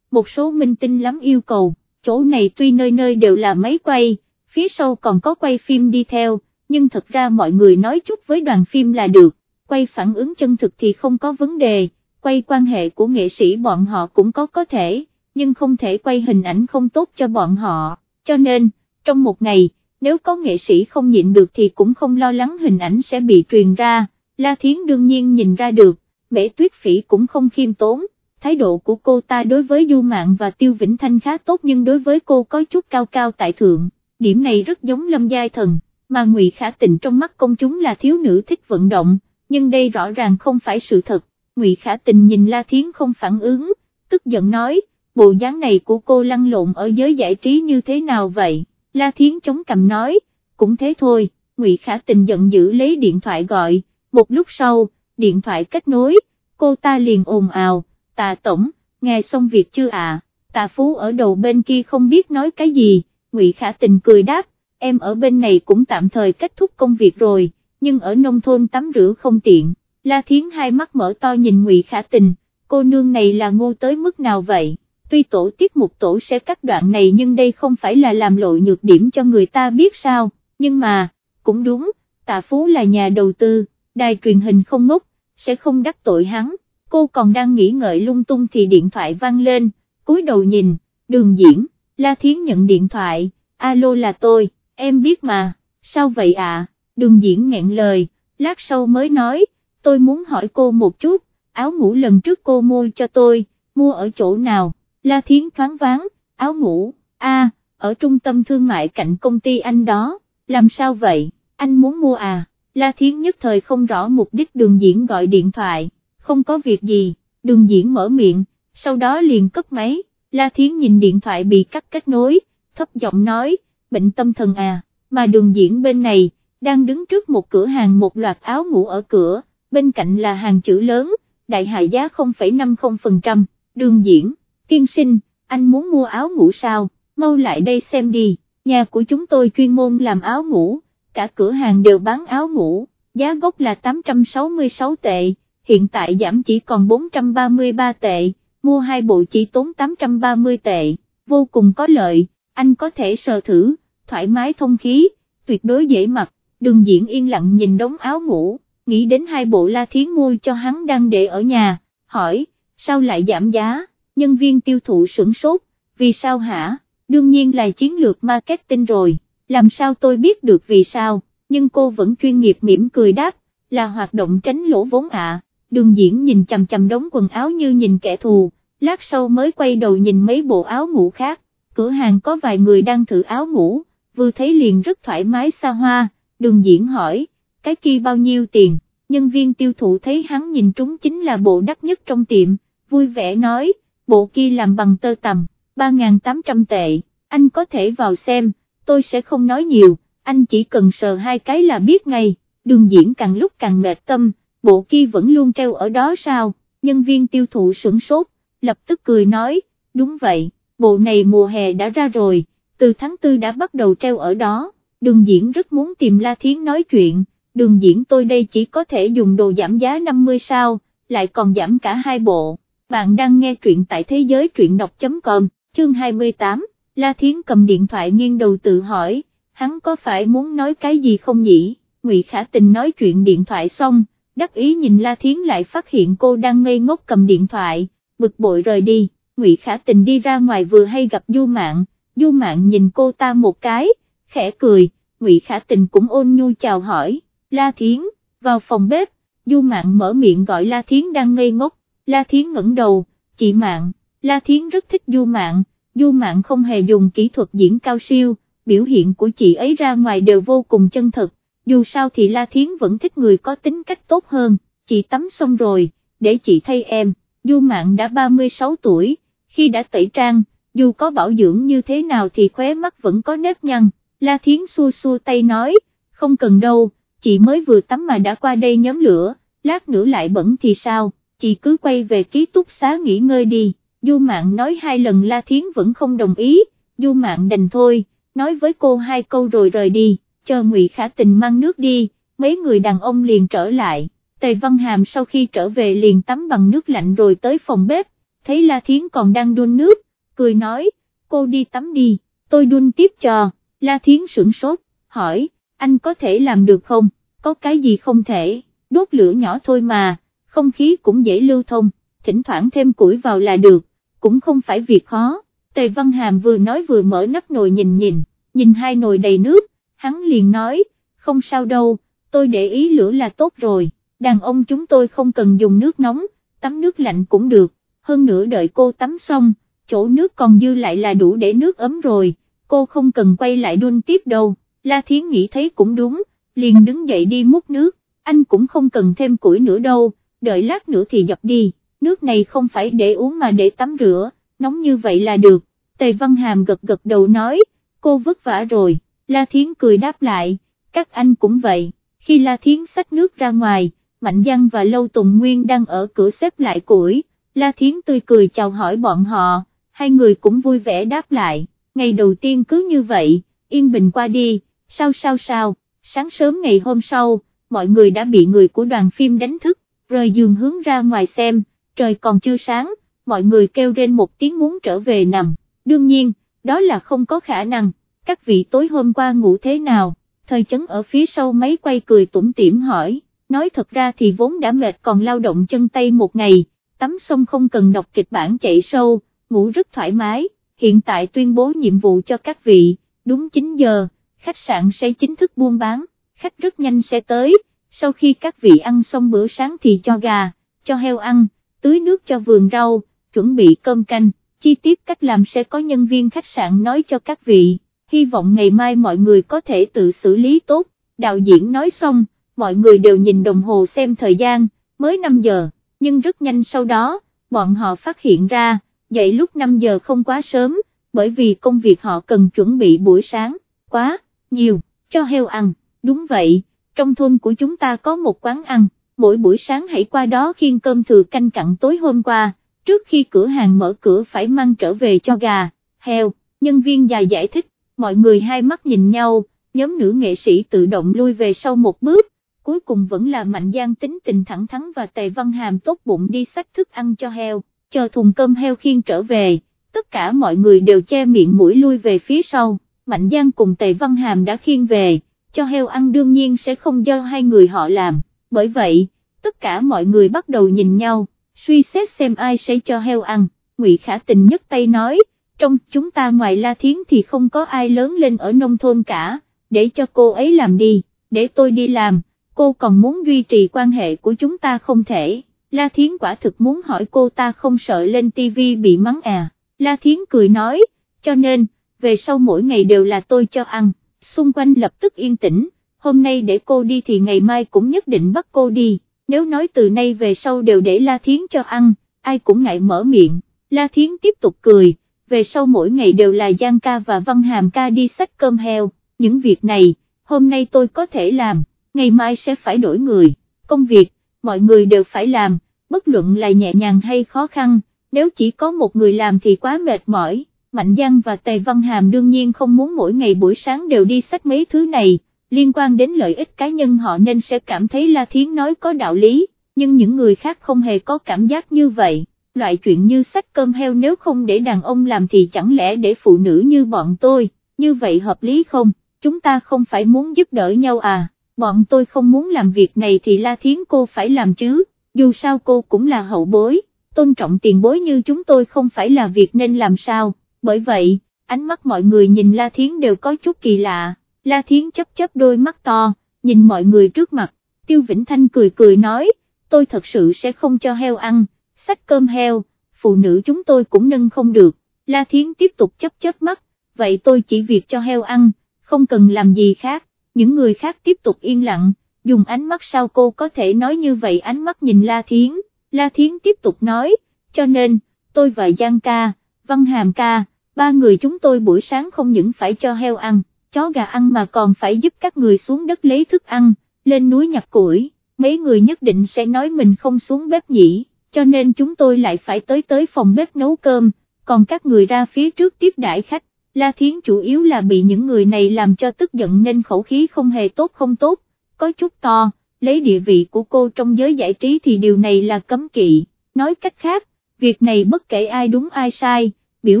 một số minh tinh lắm yêu cầu, chỗ này tuy nơi nơi đều là máy quay, phía sau còn có quay phim đi theo, nhưng thật ra mọi người nói chút với đoàn phim là được, quay phản ứng chân thực thì không có vấn đề, quay quan hệ của nghệ sĩ bọn họ cũng có có thể, nhưng không thể quay hình ảnh không tốt cho bọn họ, cho nên, trong một ngày, nếu có nghệ sĩ không nhịn được thì cũng không lo lắng hình ảnh sẽ bị truyền ra, La Thiến đương nhiên nhìn ra được, mễ tuyết phỉ cũng không khiêm tốn, thái độ của cô ta đối với Du Mạng và Tiêu Vĩnh Thanh khá tốt nhưng đối với cô có chút cao cao tại thượng, điểm này rất giống Lâm Giai Thần, mà Ngụy Khả Tình trong mắt công chúng là thiếu nữ thích vận động, nhưng đây rõ ràng không phải sự thật, Ngụy Khả Tình nhìn La Thiến không phản ứng, tức giận nói, bộ dáng này của cô lăn lộn ở giới giải trí như thế nào vậy, La Thiến chống cầm nói, cũng thế thôi, Ngụy Khả Tình giận dữ lấy điện thoại gọi, một lúc sau, điện thoại kết nối, cô ta liền ồn ào, tà tổng, nghe xong việc chưa à, tà phú ở đầu bên kia không biết nói cái gì, Ngụy Khả Tình cười đáp, em ở bên này cũng tạm thời kết thúc công việc rồi, nhưng ở nông thôn tắm rửa không tiện, La Thiến hai mắt mở to nhìn Ngụy Khả Tình, cô nương này là ngu tới mức nào vậy? Tuy tổ tiết mục tổ sẽ cắt đoạn này nhưng đây không phải là làm lộ nhược điểm cho người ta biết sao, nhưng mà, cũng đúng, tạ phú là nhà đầu tư, đài truyền hình không ngốc, sẽ không đắc tội hắn, cô còn đang nghĩ ngợi lung tung thì điện thoại vang lên, cúi đầu nhìn, đường diễn, La Thiến nhận điện thoại, alo là tôi, em biết mà, sao vậy à, đường diễn nghẹn lời, lát sau mới nói, tôi muốn hỏi cô một chút, áo ngủ lần trước cô mua cho tôi, mua ở chỗ nào, La Thiến thoáng váng, áo ngủ, a, ở trung tâm thương mại cạnh công ty anh đó, làm sao vậy, anh muốn mua à, La Thiến nhất thời không rõ mục đích đường diễn gọi điện thoại, không có việc gì, đường diễn mở miệng, sau đó liền cất máy, La Thiến nhìn điện thoại bị cắt kết nối, thấp giọng nói, bệnh tâm thần à, mà đường diễn bên này, đang đứng trước một cửa hàng một loạt áo ngủ ở cửa, bên cạnh là hàng chữ lớn, đại hạ giá 0,50%, đường diễn, tiên sinh, anh muốn mua áo ngủ sao, mau lại đây xem đi, nhà của chúng tôi chuyên môn làm áo ngủ, cả cửa hàng đều bán áo ngủ, giá gốc là 866 tệ, hiện tại giảm chỉ còn 433 tệ, mua hai bộ chỉ tốn 830 tệ, vô cùng có lợi, anh có thể sờ thử, thoải mái thông khí, tuyệt đối dễ mặc, đường diễn yên lặng nhìn đống áo ngủ, nghĩ đến hai bộ la thiến mua cho hắn đang để ở nhà, hỏi, sao lại giảm giá, nhân viên tiêu thụ sửng sốt, vì sao hả, đương nhiên là chiến lược marketing rồi, làm sao tôi biết được vì sao, nhưng cô vẫn chuyên nghiệp mỉm cười đáp, là hoạt động tránh lỗ vốn ạ, đường diễn nhìn chầm chầm đống quần áo như nhìn kẻ thù, lát sau mới quay đầu nhìn mấy bộ áo ngủ khác, cửa hàng có vài người đang thử áo ngủ, vừa thấy liền rất thoải mái xa hoa, đường diễn hỏi, cái kia bao nhiêu tiền, nhân viên tiêu thụ thấy hắn nhìn trúng chính là bộ đắt nhất trong tiệm, vui vẻ nói, bộ kia làm bằng tơ tầm, 3.800 tệ, anh có thể vào xem, tôi sẽ không nói nhiều, anh chỉ cần sờ hai cái là biết ngay, đường diễn càng lúc càng mệt tâm, bộ kia vẫn luôn treo ở đó sao, nhân viên tiêu thụ sửng sốt, lập tức cười nói, đúng vậy, bộ này mùa hè đã ra rồi, từ tháng tư đã bắt đầu treo ở đó, đường diễn rất muốn tìm La Thiến nói chuyện, đường diễn tôi đây chỉ có thể dùng đồ giảm giá 50 sao, lại còn giảm cả hai bộ, bạn đang nghe truyện tại thế giới truyện đọc.com, chương 28, La Thiến cầm điện thoại nghiêng đầu tự hỏi, hắn có phải muốn nói cái gì không nhỉ, Ngụy Khả Tình nói chuyện điện thoại xong, đắc ý nhìn La Thiến lại phát hiện cô đang ngây ngốc cầm điện thoại, bực bội rời đi, Ngụy Khả Tình đi ra ngoài vừa hay gặp Du Mạn, Du Mạn nhìn cô ta một cái, khẽ cười, Ngụy Khả Tình cũng ôn nhu chào hỏi, La Thiến, vào phòng bếp, Du Mạn mở miệng gọi La Thiến đang ngây ngốc, La Thiến ngẩng đầu, chị Mạn, La Thiến rất thích Du Mạn, Du Mạn không hề dùng kỹ thuật diễn cao siêu, biểu hiện của chị ấy ra ngoài đều vô cùng chân thật, dù sao thì La Thiến vẫn thích người có tính cách tốt hơn, chị tắm xong rồi, để chị thay em, Du Mạn đã 36 tuổi, khi đã tẩy trang, dù có bảo dưỡng như thế nào thì khóe mắt vẫn có nếp nhăn, La Thiến xua xua tay nói, không cần đâu, chị mới vừa tắm mà đã qua đây nhóm lửa, lát nữa lại bẩn thì sao, chị cứ quay về ký túc xá nghỉ ngơi đi, Du Mạn nói hai lần La Thiến vẫn không đồng ý, Du Mạn đành thôi, nói với cô hai câu rồi rời đi, chờ Ngụy Khả Tình mang nước đi, mấy người đàn ông liền trở lại, Tề Văn Hàm sau khi trở về liền tắm bằng nước lạnh rồi tới phòng bếp, thấy La Thiến còn đang đun nước, cười nói, cô đi tắm đi, tôi đun tiếp cho, La Thiến sửng sốt, hỏi, anh có thể làm được không, có cái gì không thể, đốt lửa nhỏ thôi mà, không khí cũng dễ lưu thông, thỉnh thoảng thêm củi vào là được, cũng không phải việc khó, Tề Văn Hàm vừa nói vừa mở nắp nồi nhìn nhìn, nhìn hai nồi đầy nước, hắn liền nói, không sao đâu, tôi để ý lửa là tốt rồi, đàn ông chúng tôi không cần dùng nước nóng, tắm nước lạnh cũng được, hơn nữa đợi cô tắm xong, chỗ nước còn dư lại là đủ để nước ấm rồi, cô không cần quay lại đun tiếp đâu, La Thiến nghĩ thấy cũng đúng, liền đứng dậy đi múc nước, anh cũng không cần thêm củi nữa đâu, đợi lát nữa thì dập đi, nước này không phải để uống mà để tắm rửa, nóng như vậy là được, Tề Văn Hàm gật gật đầu nói, cô vất vả rồi, La Thiến cười đáp lại, các anh cũng vậy, khi La Thiến xách nước ra ngoài, Mạnh Giang và Lâu Tùng Nguyên đang ở cửa xếp lại củi, La Thiến tươi cười chào hỏi bọn họ, hai người cũng vui vẻ đáp lại, ngày đầu tiên cứ như vậy, yên bình qua đi, sao sao sao, sáng sớm ngày hôm sau, mọi người đã bị người của đoàn phim đánh thức, rời giường hướng ra ngoài xem, trời còn chưa sáng, mọi người kêu lên một tiếng muốn trở về nằm, đương nhiên, đó là không có khả năng, các vị tối hôm qua ngủ thế nào, thời chấn ở phía sau máy quay cười tủm tỉm hỏi, nói thật ra thì vốn đã mệt còn lao động chân tay một ngày, tắm xong không cần đọc kịch bản chạy sâu, ngủ rất thoải mái, hiện tại tuyên bố nhiệm vụ cho các vị, đúng 9 giờ, khách sạn sẽ chính thức buôn bán, khách rất nhanh sẽ tới, sau khi các vị ăn xong bữa sáng thì cho gà, cho heo ăn, tưới nước cho vườn rau, chuẩn bị cơm canh, chi tiết cách làm sẽ có nhân viên khách sạn nói cho các vị, hy vọng ngày mai mọi người có thể tự xử lý tốt, đạo diễn nói xong, mọi người đều nhìn đồng hồ xem thời gian, mới 5 giờ, nhưng rất nhanh sau đó, bọn họ phát hiện ra, dậy lúc 5 giờ không quá sớm, bởi vì công việc họ cần chuẩn bị buổi sáng, quá, nhiều, cho heo ăn, đúng vậy, trong thôn của chúng ta có một quán ăn, mỗi buổi sáng hãy qua đó khiên cơm thừa canh cặn tối hôm qua, trước khi cửa hàng mở cửa phải mang trở về cho gà, heo, nhân viên già giải thích, mọi người hai mắt nhìn nhau, nhóm nữ nghệ sĩ tự động lui về sau một bước, cuối cùng vẫn là Mạnh Giang tính tình thẳng thắn và Tề Văn Hàm tốt bụng đi xách thức ăn cho heo, chờ thùng cơm heo khiên trở về, tất cả mọi người đều che miệng mũi lui về phía sau, Mạnh Giang cùng Tề Văn Hàm đã khiên về, cho heo ăn đương nhiên sẽ không do hai người họ làm, bởi vậy, tất cả mọi người bắt đầu nhìn nhau, suy xét xem ai sẽ cho heo ăn, Ngụy Khả Tình nhất tay nói, trong chúng ta ngoài La Thiến thì không có ai lớn lên ở nông thôn cả, để cho cô ấy làm đi, để tôi đi làm. Cô còn muốn duy trì quan hệ của chúng ta không thể, La Thiến quả thực muốn hỏi cô ta không sợ lên TV bị mắng à, La Thiến cười nói, cho nên, về sau mỗi ngày đều là tôi cho ăn, xung quanh lập tức yên tĩnh, hôm nay để cô đi thì ngày mai cũng nhất định bắt cô đi, nếu nói từ nay về sau đều để La Thiến cho ăn, ai cũng ngại mở miệng, La Thiến tiếp tục cười, về sau mỗi ngày đều là Giang ca và Văn Hàm ca đi xách cơm heo, những việc này, hôm nay tôi có thể làm ngày mai sẽ phải đổi người, công việc, mọi người đều phải làm, bất luận là nhẹ nhàng hay khó khăn, nếu chỉ có một người làm thì quá mệt mỏi, Mạnh Giang và Tề Văn Hàm đương nhiên không muốn mỗi ngày buổi sáng đều đi sách mấy thứ này, liên quan đến lợi ích cá nhân họ nên sẽ cảm thấy La Thiến nói có đạo lý, nhưng những người khác không hề có cảm giác như vậy, loại chuyện như sách cơm heo nếu không để đàn ông làm thì chẳng lẽ để phụ nữ như bọn tôi, như vậy hợp lý không, chúng ta không phải muốn giúp đỡ nhau à? Bọn tôi không muốn làm việc này thì La Thiến cô phải làm chứ, dù sao cô cũng là hậu bối, tôn trọng tiền bối như chúng tôi không phải là việc nên làm sao, bởi vậy, ánh mắt mọi người nhìn La Thiến đều có chút kỳ lạ, La Thiến chấp chấp đôi mắt to, nhìn mọi người trước mặt, Tiêu Vĩnh Thanh cười cười nói, tôi thật sự sẽ không cho heo ăn, sách cơm heo, phụ nữ chúng tôi cũng nâng không được, La Thiến tiếp tục chấp chấp mắt, vậy tôi chỉ việc cho heo ăn, không cần làm gì khác. Những người khác tiếp tục yên lặng, dùng ánh mắt sao cô có thể nói như vậy ánh mắt nhìn La Thiến, La Thiến tiếp tục nói, cho nên, tôi và Giang ca, Văn Hàm ca, ba người chúng tôi buổi sáng không những phải cho heo ăn, chó gà ăn mà còn phải giúp các người xuống đất lấy thức ăn, lên núi nhặt củi, mấy người nhất định sẽ nói mình không xuống bếp nhỉ, cho nên chúng tôi lại phải tới tới phòng bếp nấu cơm, còn các người ra phía trước tiếp đãi khách, La Thiến chủ yếu là bị những người này làm cho tức giận nên khẩu khí không hề tốt không tốt, có chút to, lấy địa vị của cô trong giới giải trí thì điều này là cấm kỵ, nói cách khác, việc này bất kể ai đúng ai sai, biểu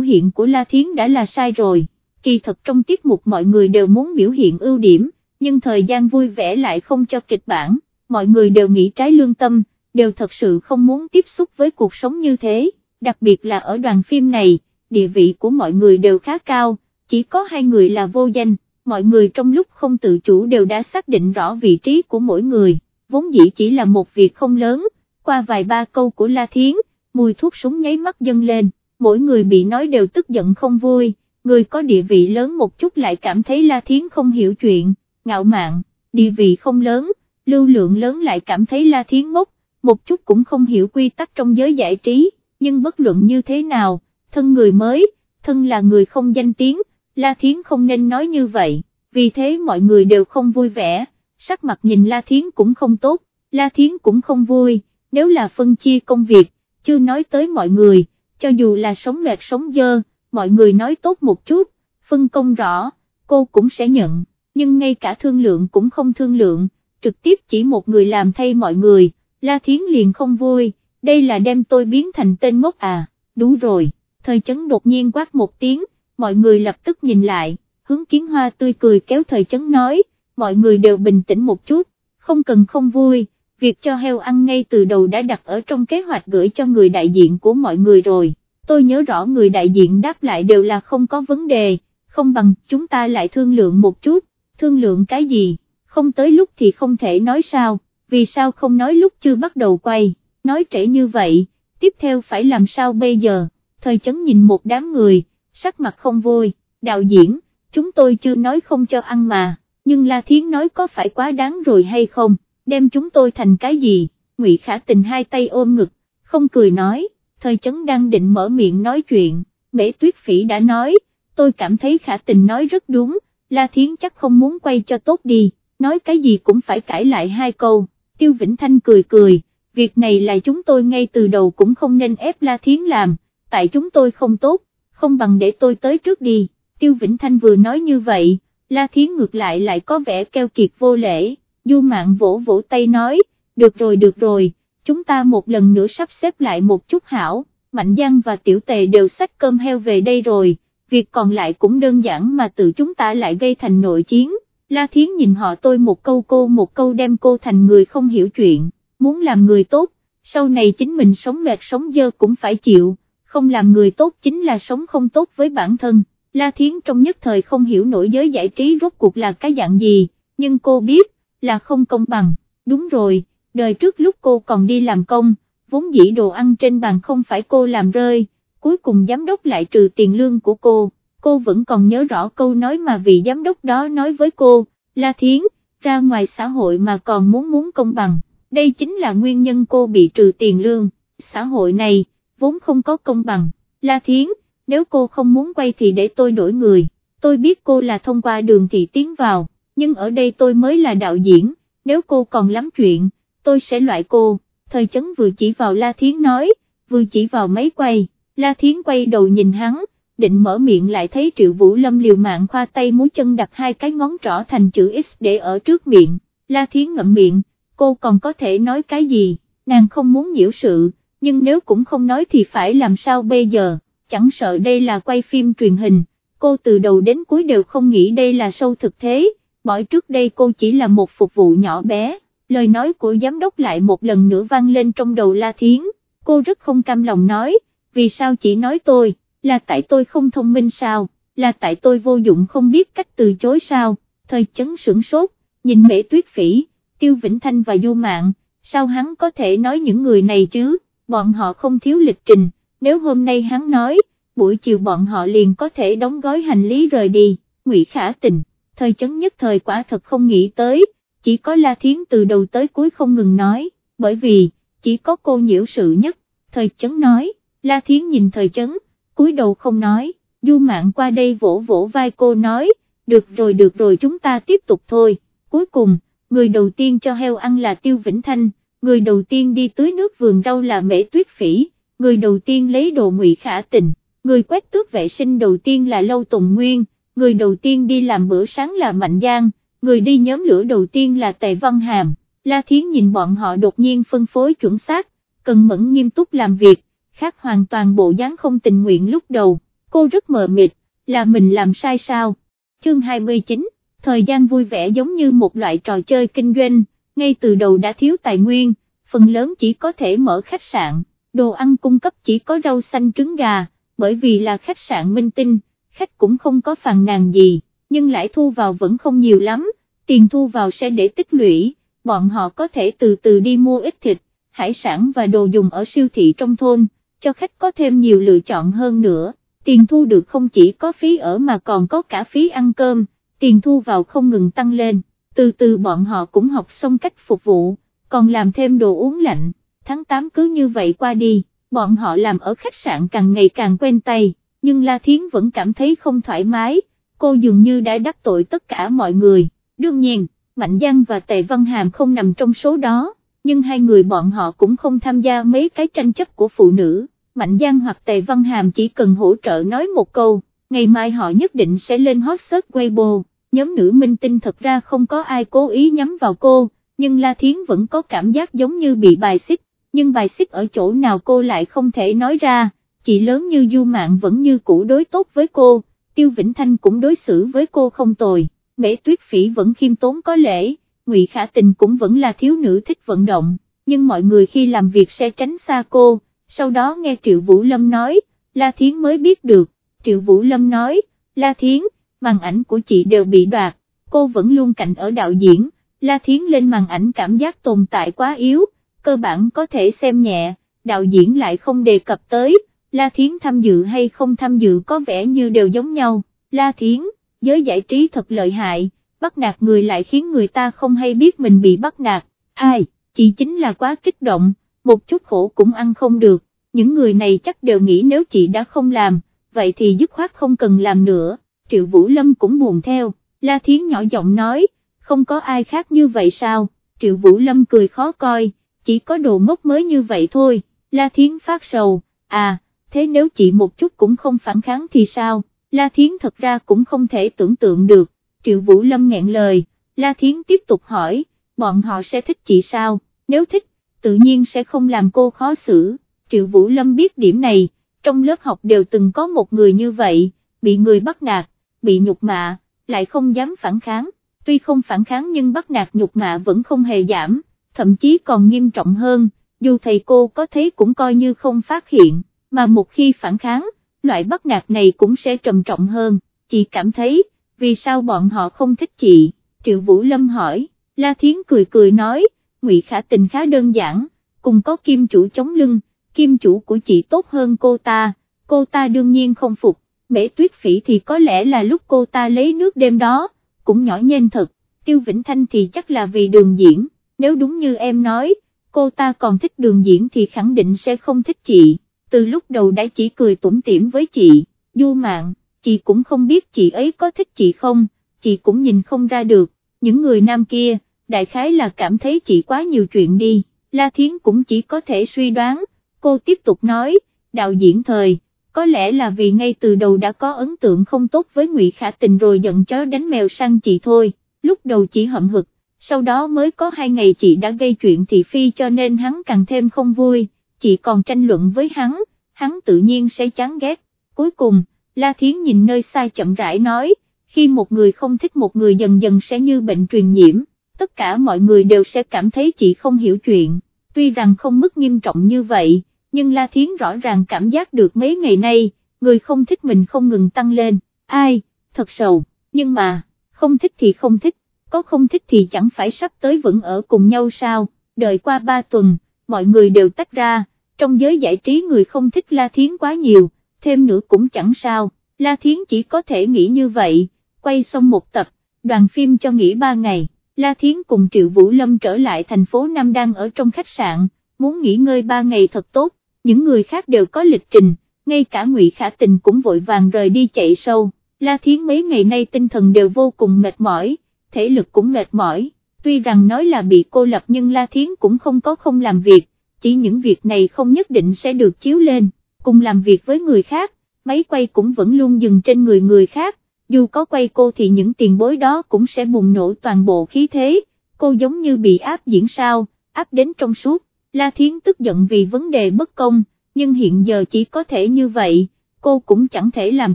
hiện của La Thiến đã là sai rồi, kỳ thật trong tiết mục mọi người đều muốn biểu hiện ưu điểm, nhưng thời gian vui vẻ lại không cho kịch bản, mọi người đều nghĩ trái lương tâm, đều thật sự không muốn tiếp xúc với cuộc sống như thế, đặc biệt là ở đoàn phim này, địa vị của mọi người đều khá cao, chỉ có hai người là vô danh, mọi người trong lúc không tự chủ đều đã xác định rõ vị trí của mỗi người, vốn dĩ chỉ là một việc không lớn, qua vài ba câu của La Thiến, mùi thuốc súng nháy mắt dâng lên, mỗi người bị nói đều tức giận không vui, người có địa vị lớn một chút lại cảm thấy La Thiến không hiểu chuyện, ngạo mạn, địa vị không lớn, lưu lượng lớn lại cảm thấy La Thiến ngốc, một chút cũng không hiểu quy tắc trong giới giải trí, nhưng bất luận như thế nào, thân người mới, thân là người không danh tiếng, La Thiến không nên nói như vậy, vì thế mọi người đều không vui vẻ, sắc mặt nhìn La Thiến cũng không tốt, La Thiến cũng không vui, nếu là phân chia công việc, chưa nói tới mọi người, cho dù là sống mệt sống dơ, mọi người nói tốt một chút, phân công rõ, cô cũng sẽ nhận, nhưng ngay cả thương lượng cũng không thương lượng, trực tiếp chỉ một người làm thay mọi người, La Thiến liền không vui, đây là đem tôi biến thành tên ngốc à, đúng rồi, thời chấn đột nhiên quát một tiếng, mọi người lập tức nhìn lại, hướng kiến hoa tươi cười kéo thời chấn nói, mọi người đều bình tĩnh một chút, không cần không vui, việc cho heo ăn ngay từ đầu đã đặt ở trong kế hoạch gửi cho người đại diện của mọi người rồi, tôi nhớ rõ người đại diện đáp lại đều là không có vấn đề, không bằng chúng ta lại thương lượng một chút, thương lượng cái gì, không tới lúc thì không thể nói sao, vì sao không nói lúc chưa bắt đầu quay, nói trễ như vậy, tiếp theo phải làm sao bây giờ, thời chấn nhìn một đám người, sắc mặt không vui, đạo diễn, chúng tôi chưa nói không cho ăn mà, nhưng La Thiến nói có phải quá đáng rồi hay không, đem chúng tôi thành cái gì, Ngụy Khả Tình hai tay ôm ngực, không cười nói, thời chấn đang định mở miệng nói chuyện, Mễ Tuyết Phỉ đã nói, tôi cảm thấy Khả Tình nói rất đúng, La Thiến chắc không muốn quay cho tốt đi, nói cái gì cũng phải cãi lại hai câu, Tiêu Vĩnh Thanh cười cười, việc này là chúng tôi ngay từ đầu cũng không nên ép La Thiến làm, tại chúng tôi không tốt, không bằng để tôi tới trước đi, Tiêu Vĩnh Thanh vừa nói như vậy, La Thiến ngược lại lại có vẻ keo kiệt vô lễ, Du Mạn vỗ vỗ tay nói, được rồi được rồi, chúng ta một lần nữa sắp xếp lại một chút hảo, Mạnh Giang và Tiểu Tề đều xách cơm heo về đây rồi, việc còn lại cũng đơn giản mà tự chúng ta lại gây thành nội chiến, La Thiến nhìn họ tôi một câu cô một câu đem cô thành người không hiểu chuyện, muốn làm người tốt, sau này chính mình sống mệt sống dơ cũng phải chịu không làm người tốt chính là sống không tốt với bản thân. La Thiến trong nhất thời không hiểu nổi giới giải trí rốt cuộc là cái dạng gì, nhưng cô biết, là không công bằng, đúng rồi, đời trước lúc cô còn đi làm công, vốn dĩ đồ ăn trên bàn không phải cô làm rơi, cuối cùng giám đốc lại trừ tiền lương của cô, cô vẫn còn nhớ rõ câu nói mà vị giám đốc đó nói với cô, La Thiến, ra ngoài xã hội mà còn muốn muốn công bằng, đây chính là nguyên nhân cô bị trừ tiền lương, xã hội này, vốn không có công bằng, La Thiến, nếu cô không muốn quay thì để tôi đổi người, tôi biết cô là thông qua đường thị tiến vào, nhưng ở đây tôi mới là đạo diễn, nếu cô còn lắm chuyện, tôi sẽ loại cô, thời chấn vừa chỉ vào La Thiến nói, vừa chỉ vào máy quay, La Thiến quay đầu nhìn hắn, định mở miệng lại thấy Triệu Vũ Lâm liều mạng khoa tay múa chân đặt hai cái ngón trỏ thành chữ X để ở trước miệng, La Thiến ngậm miệng, cô còn có thể nói cái gì, nàng không muốn nhiễu sự nhưng nếu cũng không nói thì phải làm sao bây giờ, chẳng sợ đây là quay phim truyền hình, cô từ đầu đến cuối đều không nghĩ đây là sâu thực thế, bởi trước đây cô chỉ là một phục vụ nhỏ bé, lời nói của giám đốc lại một lần nữa vang lên trong đầu La Thiến, cô rất không cam lòng nói, vì sao chỉ nói tôi, là tại tôi không thông minh sao, là tại tôi vô dụng không biết cách từ chối sao, thời chấn sửng sốt, nhìn mễ tuyết phỉ, tiêu vĩnh thanh và du mạng, sao hắn có thể nói những người này chứ? bọn họ không thiếu lịch trình, nếu hôm nay hắn nói, buổi chiều bọn họ liền có thể đóng gói hành lý rời đi, ngụy khả tình, thời chấn nhất thời quả thật không nghĩ tới, chỉ có La Thiến từ đầu tới cuối không ngừng nói, bởi vì, chỉ có cô nhiễu sự nhất, thời chấn nói, La Thiến nhìn thời chấn, cúi đầu không nói, du mạng qua đây vỗ vỗ vai cô nói, được rồi được rồi chúng ta tiếp tục thôi, cuối cùng, người đầu tiên cho heo ăn là Tiêu Vĩnh Thanh, người đầu tiên đi tưới nước vườn rau là mễ tuyết phỉ, người đầu tiên lấy đồ ngụy khả tình, người quét tước vệ sinh đầu tiên là Lâu Tùng Nguyên, người đầu tiên đi làm bữa sáng là Mạnh Giang, người đi nhóm lửa đầu tiên là Tề Văn Hàm, La Thiến nhìn bọn họ đột nhiên phân phối chuẩn xác, cần mẫn nghiêm túc làm việc, khác hoàn toàn bộ dáng không tình nguyện lúc đầu, cô rất mờ mịt, là mình làm sai sao. Chương 29, thời gian vui vẻ giống như một loại trò chơi kinh doanh, ngay từ đầu đã thiếu tài nguyên, phần lớn chỉ có thể mở khách sạn, đồ ăn cung cấp chỉ có rau xanh trứng gà, bởi vì là khách sạn minh tinh, khách cũng không có phàn nàn gì, nhưng lãi thu vào vẫn không nhiều lắm, tiền thu vào sẽ để tích lũy, bọn họ có thể từ từ đi mua ít thịt, hải sản và đồ dùng ở siêu thị trong thôn, cho khách có thêm nhiều lựa chọn hơn nữa, tiền thu được không chỉ có phí ở mà còn có cả phí ăn cơm, tiền thu vào không ngừng tăng lên, từ từ bọn họ cũng học xong cách phục vụ, còn làm thêm đồ uống lạnh, tháng 8 cứ như vậy qua đi, bọn họ làm ở khách sạn càng ngày càng quen tay, nhưng La Thiến vẫn cảm thấy không thoải mái, cô dường như đã đắc tội tất cả mọi người, đương nhiên, Mạnh Giang và Tề Văn Hàm không nằm trong số đó, nhưng hai người bọn họ cũng không tham gia mấy cái tranh chấp của phụ nữ, Mạnh Giang hoặc Tề Văn Hàm chỉ cần hỗ trợ nói một câu, ngày mai họ nhất định sẽ lên hot search Weibo, nhóm nữ minh tinh thật ra không có ai cố ý nhắm vào cô, nhưng La Thiến vẫn có cảm giác giống như bị bài xích, nhưng bài xích ở chỗ nào cô lại không thể nói ra, chị lớn như Du Mạng vẫn như cũ đối tốt với cô, Tiêu Vĩnh Thanh cũng đối xử với cô không tồi, Mễ Tuyết Phỉ vẫn khiêm tốn có lễ, Ngụy Khả Tình cũng vẫn là thiếu nữ thích vận động, nhưng mọi người khi làm việc sẽ tránh xa cô, sau đó nghe Triệu Vũ Lâm nói, La Thiến mới biết được, Triệu Vũ Lâm nói, La Thiến, màn ảnh của chị đều bị đoạt, cô vẫn luôn cạnh ở đạo diễn, La Thiến lên màn ảnh cảm giác tồn tại quá yếu, cơ bản có thể xem nhẹ, đạo diễn lại không đề cập tới, La Thiến tham dự hay không tham dự có vẻ như đều giống nhau, La Thiến, giới giải trí thật lợi hại, bắt nạt người lại khiến người ta không hay biết mình bị bắt nạt, ai, chị chính là quá kích động, một chút khổ cũng ăn không được, những người này chắc đều nghĩ nếu chị đã không làm, vậy thì dứt khoát không cần làm nữa, Triệu Vũ Lâm cũng buồn theo, La Thiến nhỏ giọng nói, không có ai khác như vậy sao, Triệu Vũ Lâm cười khó coi, chỉ có đồ ngốc mới như vậy thôi, La Thiến phát sầu, à, thế nếu chị một chút cũng không phản kháng thì sao, La Thiến thật ra cũng không thể tưởng tượng được, Triệu Vũ Lâm nghẹn lời, La Thiến tiếp tục hỏi, bọn họ sẽ thích chị sao, nếu thích, tự nhiên sẽ không làm cô khó xử, Triệu Vũ Lâm biết điểm này, trong lớp học đều từng có một người như vậy, bị người bắt nạt, bị nhục mạ, lại không dám phản kháng, tuy không phản kháng nhưng bắt nạt nhục mạ vẫn không hề giảm, thậm chí còn nghiêm trọng hơn, dù thầy cô có thấy cũng coi như không phát hiện, mà một khi phản kháng, loại bắt nạt này cũng sẽ trầm trọng hơn, chị cảm thấy, vì sao bọn họ không thích chị, Triệu Vũ Lâm hỏi, La Thiến cười cười nói, Ngụy Khả Tình khá đơn giản, cùng có kim chủ chống lưng, kim chủ của chị tốt hơn cô ta, cô ta đương nhiên không phục, mễ tuyết phỉ thì có lẽ là lúc cô ta lấy nước đêm đó, cũng nhỏ nhen thật, Tiêu Vĩnh Thanh thì chắc là vì đường diễn, nếu đúng như em nói, cô ta còn thích đường diễn thì khẳng định sẽ không thích chị, từ lúc đầu đã chỉ cười tủm tỉm với chị, du mạng, chị cũng không biết chị ấy có thích chị không, chị cũng nhìn không ra được, những người nam kia, đại khái là cảm thấy chị quá nhiều chuyện đi, La Thiến cũng chỉ có thể suy đoán, cô tiếp tục nói, đạo diễn thời, có lẽ là vì ngay từ đầu đã có ấn tượng không tốt với Ngụy Khả Tình rồi giận chó đánh mèo sang chị thôi, lúc đầu chỉ hậm hực, sau đó mới có hai ngày chị đã gây chuyện thị phi cho nên hắn càng thêm không vui, chị còn tranh luận với hắn, hắn tự nhiên sẽ chán ghét, cuối cùng, La Thiến nhìn nơi xa chậm rãi nói, khi một người không thích một người dần dần sẽ như bệnh truyền nhiễm, tất cả mọi người đều sẽ cảm thấy chị không hiểu chuyện, tuy rằng không mức nghiêm trọng như vậy nhưng La Thiến rõ ràng cảm giác được mấy ngày nay, người không thích mình không ngừng tăng lên, ai, thật sầu, nhưng mà, không thích thì không thích, có không thích thì chẳng phải sắp tới vẫn ở cùng nhau sao, đợi qua ba tuần, mọi người đều tách ra, trong giới giải trí người không thích La Thiến quá nhiều, thêm nữa cũng chẳng sao, La Thiến chỉ có thể nghĩ như vậy, quay xong một tập, đoàn phim cho nghỉ ba ngày, La Thiến cùng Triệu Vũ Lâm trở lại thành phố Nam đang ở trong khách sạn, muốn nghỉ ngơi ba ngày thật tốt, những người khác đều có lịch trình, ngay cả Ngụy Khả Tình cũng vội vàng rời đi chạy sâu, La Thiến mấy ngày nay tinh thần đều vô cùng mệt mỏi, thể lực cũng mệt mỏi, tuy rằng nói là bị cô lập nhưng La Thiến cũng không có không làm việc, chỉ những việc này không nhất định sẽ được chiếu lên, cùng làm việc với người khác, máy quay cũng vẫn luôn dừng trên người người khác, dù có quay cô thì những tiền bối đó cũng sẽ bùng nổ toàn bộ khí thế, cô giống như bị áp diễn sao, áp đến trong suốt, La Thiến tức giận vì vấn đề bất công, nhưng hiện giờ chỉ có thể như vậy, cô cũng chẳng thể làm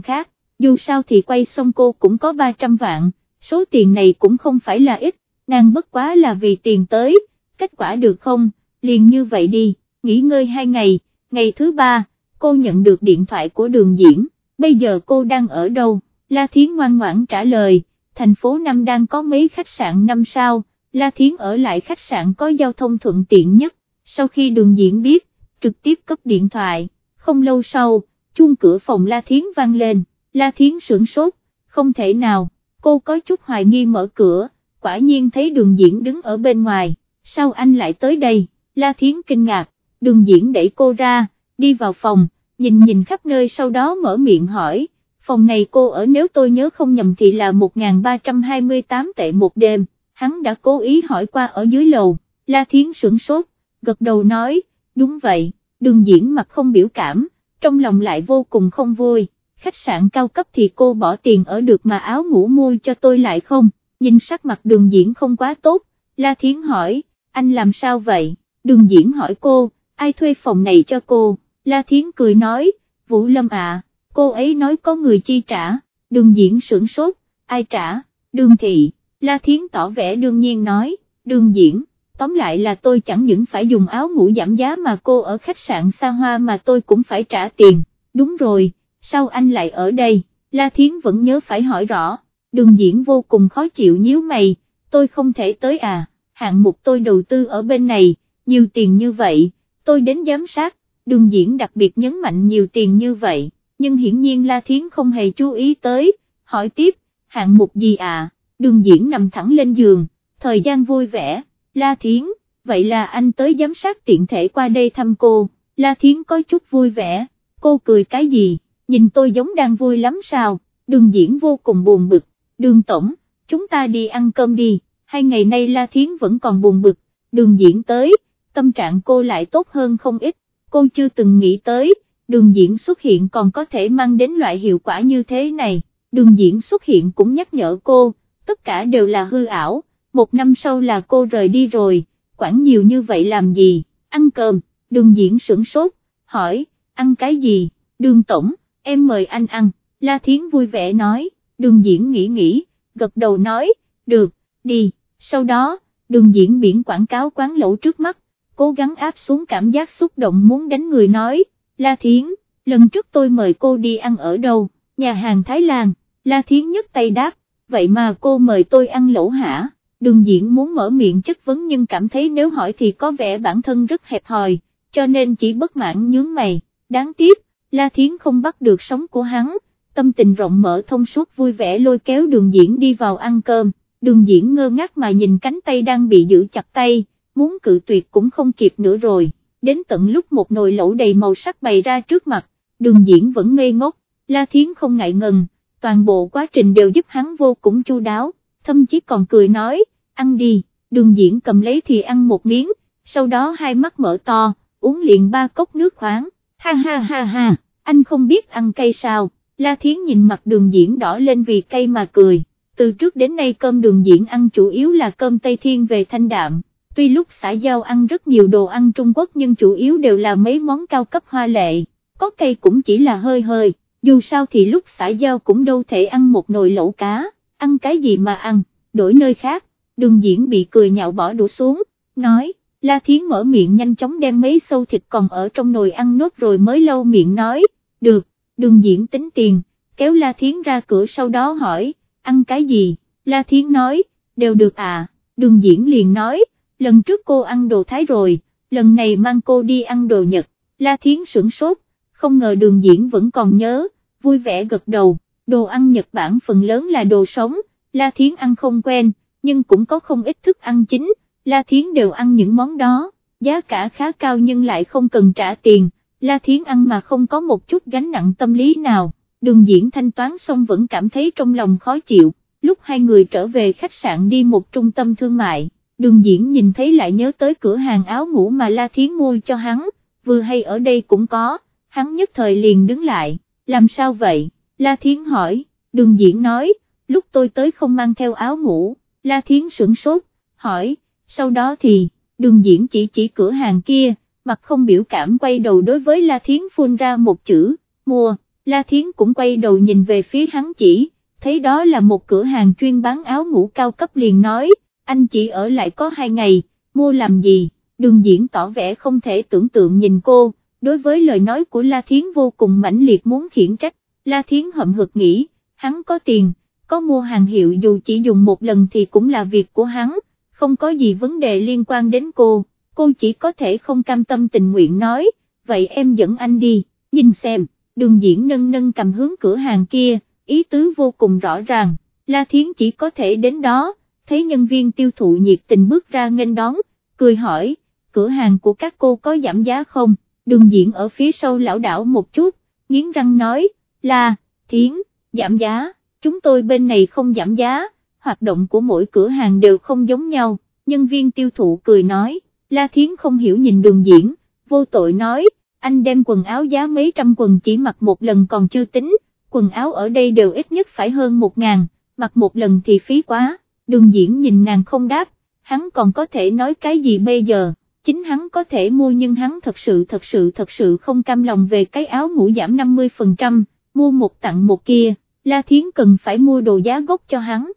khác, dù sao thì quay xong cô cũng có 300 vạn, số tiền này cũng không phải là ít, nàng bất quá là vì tiền tới, kết quả được không, liền như vậy đi, nghỉ ngơi hai ngày, ngày thứ ba, cô nhận được điện thoại của đường diễn, bây giờ cô đang ở đâu, La Thiến ngoan ngoãn trả lời, thành phố Năm đang có mấy khách sạn năm sao, La Thiến ở lại khách sạn có giao thông thuận tiện nhất, sau khi đường diễn biết, trực tiếp cấp điện thoại, không lâu sau, chuông cửa phòng La Thiến vang lên, La Thiến sửng sốt, không thể nào, cô có chút hoài nghi mở cửa, quả nhiên thấy đường diễn đứng ở bên ngoài, sao anh lại tới đây, La Thiến kinh ngạc, đường diễn đẩy cô ra, đi vào phòng, nhìn nhìn khắp nơi sau đó mở miệng hỏi, phòng này cô ở nếu tôi nhớ không nhầm thì là 1.328 tệ một đêm, hắn đã cố ý hỏi qua ở dưới lầu, La Thiến sửng sốt, gật đầu nói, đúng vậy, đường diễn mặt không biểu cảm, trong lòng lại vô cùng không vui, khách sạn cao cấp thì cô bỏ tiền ở được mà áo ngủ mua cho tôi lại không, nhìn sắc mặt đường diễn không quá tốt, La Thiến hỏi, anh làm sao vậy, đường diễn hỏi cô, ai thuê phòng này cho cô, La Thiến cười nói, Vũ Lâm à, cô ấy nói có người chi trả, đường diễn sửng sốt, ai trả, đường thị, La Thiến tỏ vẻ đương nhiên nói, đường diễn, tóm lại là tôi chẳng những phải dùng áo ngủ giảm giá mà cô ở khách sạn xa hoa mà tôi cũng phải trả tiền, đúng rồi, sao anh lại ở đây, La Thiến vẫn nhớ phải hỏi rõ, đường diễn vô cùng khó chịu nhíu mày, tôi không thể tới à, hạng mục tôi đầu tư ở bên này, nhiều tiền như vậy, tôi đến giám sát, đường diễn đặc biệt nhấn mạnh nhiều tiền như vậy, nhưng hiển nhiên La Thiến không hề chú ý tới, hỏi tiếp, hạng mục gì à, đường diễn nằm thẳng lên giường, thời gian vui vẻ, La Thiến, vậy là anh tới giám sát tiện thể qua đây thăm cô, La Thiến có chút vui vẻ, cô cười cái gì, nhìn tôi giống đang vui lắm sao, đường diễn vô cùng buồn bực, đường tổng, chúng ta đi ăn cơm đi, hai ngày nay La Thiến vẫn còn buồn bực, đường diễn tới, tâm trạng cô lại tốt hơn không ít, cô chưa từng nghĩ tới, đường diễn xuất hiện còn có thể mang đến loại hiệu quả như thế này, đường diễn xuất hiện cũng nhắc nhở cô, tất cả đều là hư ảo, một năm sau là cô rời đi rồi, quản nhiều như vậy làm gì, ăn cơm, đường diễn sửng sốt, hỏi, ăn cái gì, đường tổng, em mời anh ăn, La Thiến vui vẻ nói, đường diễn nghĩ nghĩ, gật đầu nói, được, đi, sau đó, đường diễn biển quảng cáo quán lẩu trước mắt, cố gắng áp xuống cảm giác xúc động muốn đánh người nói, La Thiến, lần trước tôi mời cô đi ăn ở đâu, nhà hàng Thái Lan, La Thiến nhấc tay đáp, vậy mà cô mời tôi ăn lẩu hả, đường diễn muốn mở miệng chất vấn nhưng cảm thấy nếu hỏi thì có vẻ bản thân rất hẹp hòi, cho nên chỉ bất mãn nhướng mày, đáng tiếc, La Thiến không bắt được sống của hắn, tâm tình rộng mở thông suốt vui vẻ lôi kéo đường diễn đi vào ăn cơm, đường diễn ngơ ngác mà nhìn cánh tay đang bị giữ chặt tay, muốn cự tuyệt cũng không kịp nữa rồi, đến tận lúc một nồi lẩu đầy màu sắc bày ra trước mặt, đường diễn vẫn ngây ngốc, La Thiến không ngại ngần, toàn bộ quá trình đều giúp hắn vô cùng chu đáo, thậm chí còn cười nói, ăn đi, đường diễn cầm lấy thì ăn một miếng, sau đó hai mắt mở to, uống liền ba cốc nước khoáng, ha ha ha ha, anh không biết ăn cây sao, La Thiến nhìn mặt đường diễn đỏ lên vì cây mà cười, từ trước đến nay cơm đường diễn ăn chủ yếu là cơm Tây Thiên về thanh đạm, tuy lúc xã giao ăn rất nhiều đồ ăn Trung Quốc nhưng chủ yếu đều là mấy món cao cấp hoa lệ, có cây cũng chỉ là hơi hơi, dù sao thì lúc xã giao cũng đâu thể ăn một nồi lẩu cá, ăn cái gì mà ăn, đổi nơi khác, đường diễn bị cười nhạo bỏ đũa xuống, nói, La Thiến mở miệng nhanh chóng đem mấy sâu thịt còn ở trong nồi ăn nốt rồi mới lâu miệng nói, được, đường diễn tính tiền, kéo La Thiến ra cửa sau đó hỏi, ăn cái gì, La Thiến nói, đều được à, đường diễn liền nói, lần trước cô ăn đồ Thái rồi, lần này mang cô đi ăn đồ Nhật, La Thiến sửng sốt, không ngờ đường diễn vẫn còn nhớ, vui vẻ gật đầu, đồ ăn Nhật Bản phần lớn là đồ sống, La Thiến ăn không quen, nhưng cũng có không ít thức ăn chính, La Thiến đều ăn những món đó, giá cả khá cao nhưng lại không cần trả tiền, La Thiến ăn mà không có một chút gánh nặng tâm lý nào, đường diễn thanh toán xong vẫn cảm thấy trong lòng khó chịu, lúc hai người trở về khách sạn đi một trung tâm thương mại, đường diễn nhìn thấy lại nhớ tới cửa hàng áo ngủ mà La Thiến mua cho hắn, vừa hay ở đây cũng có, hắn nhất thời liền đứng lại, làm sao vậy, La Thiến hỏi, đường diễn nói, lúc tôi tới không mang theo áo ngủ, La Thiến sửng sốt, hỏi, sau đó thì, đường diễn chỉ chỉ cửa hàng kia, mặt không biểu cảm quay đầu đối với La Thiến phun ra một chữ, mua, La Thiến cũng quay đầu nhìn về phía hắn chỉ, thấy đó là một cửa hàng chuyên bán áo ngủ cao cấp liền nói, anh chỉ ở lại có hai ngày, mua làm gì, đường diễn tỏ vẻ không thể tưởng tượng nhìn cô, đối với lời nói của La Thiến vô cùng mãnh liệt muốn khiển trách, La Thiến hậm hực nghĩ, hắn có tiền, có mua hàng hiệu dù chỉ dùng một lần thì cũng là việc của hắn, không có gì vấn đề liên quan đến cô, cô chỉ có thể không cam tâm tình nguyện nói, vậy em dẫn anh đi, nhìn xem, đường diễn nâng nâng cầm hướng cửa hàng kia, ý tứ vô cùng rõ ràng, La Thiến chỉ có thể đến đó, thấy nhân viên tiêu thụ nhiệt tình bước ra nghênh đón, cười hỏi, cửa hàng của các cô có giảm giá không, đường diễn ở phía sau lão đảo một chút, nghiến răng nói, La, Thiến, giảm giá, chúng tôi bên này không giảm giá, hoạt động của mỗi cửa hàng đều không giống nhau, nhân viên tiêu thụ cười nói, La Thiến không hiểu nhìn đường diễn, vô tội nói, anh đem quần áo giá mấy trăm quần chỉ mặc một lần còn chưa tính, quần áo ở đây đều ít nhất phải hơn một ngàn, mặc một lần thì phí quá, đường diễn nhìn nàng không đáp, hắn còn có thể nói cái gì bây giờ, chính hắn có thể mua nhưng hắn thật sự thật sự thật sự không cam lòng về cái áo ngủ giảm 50%, mua một tặng một kia, La Thiến cần phải mua đồ giá gốc cho hắn.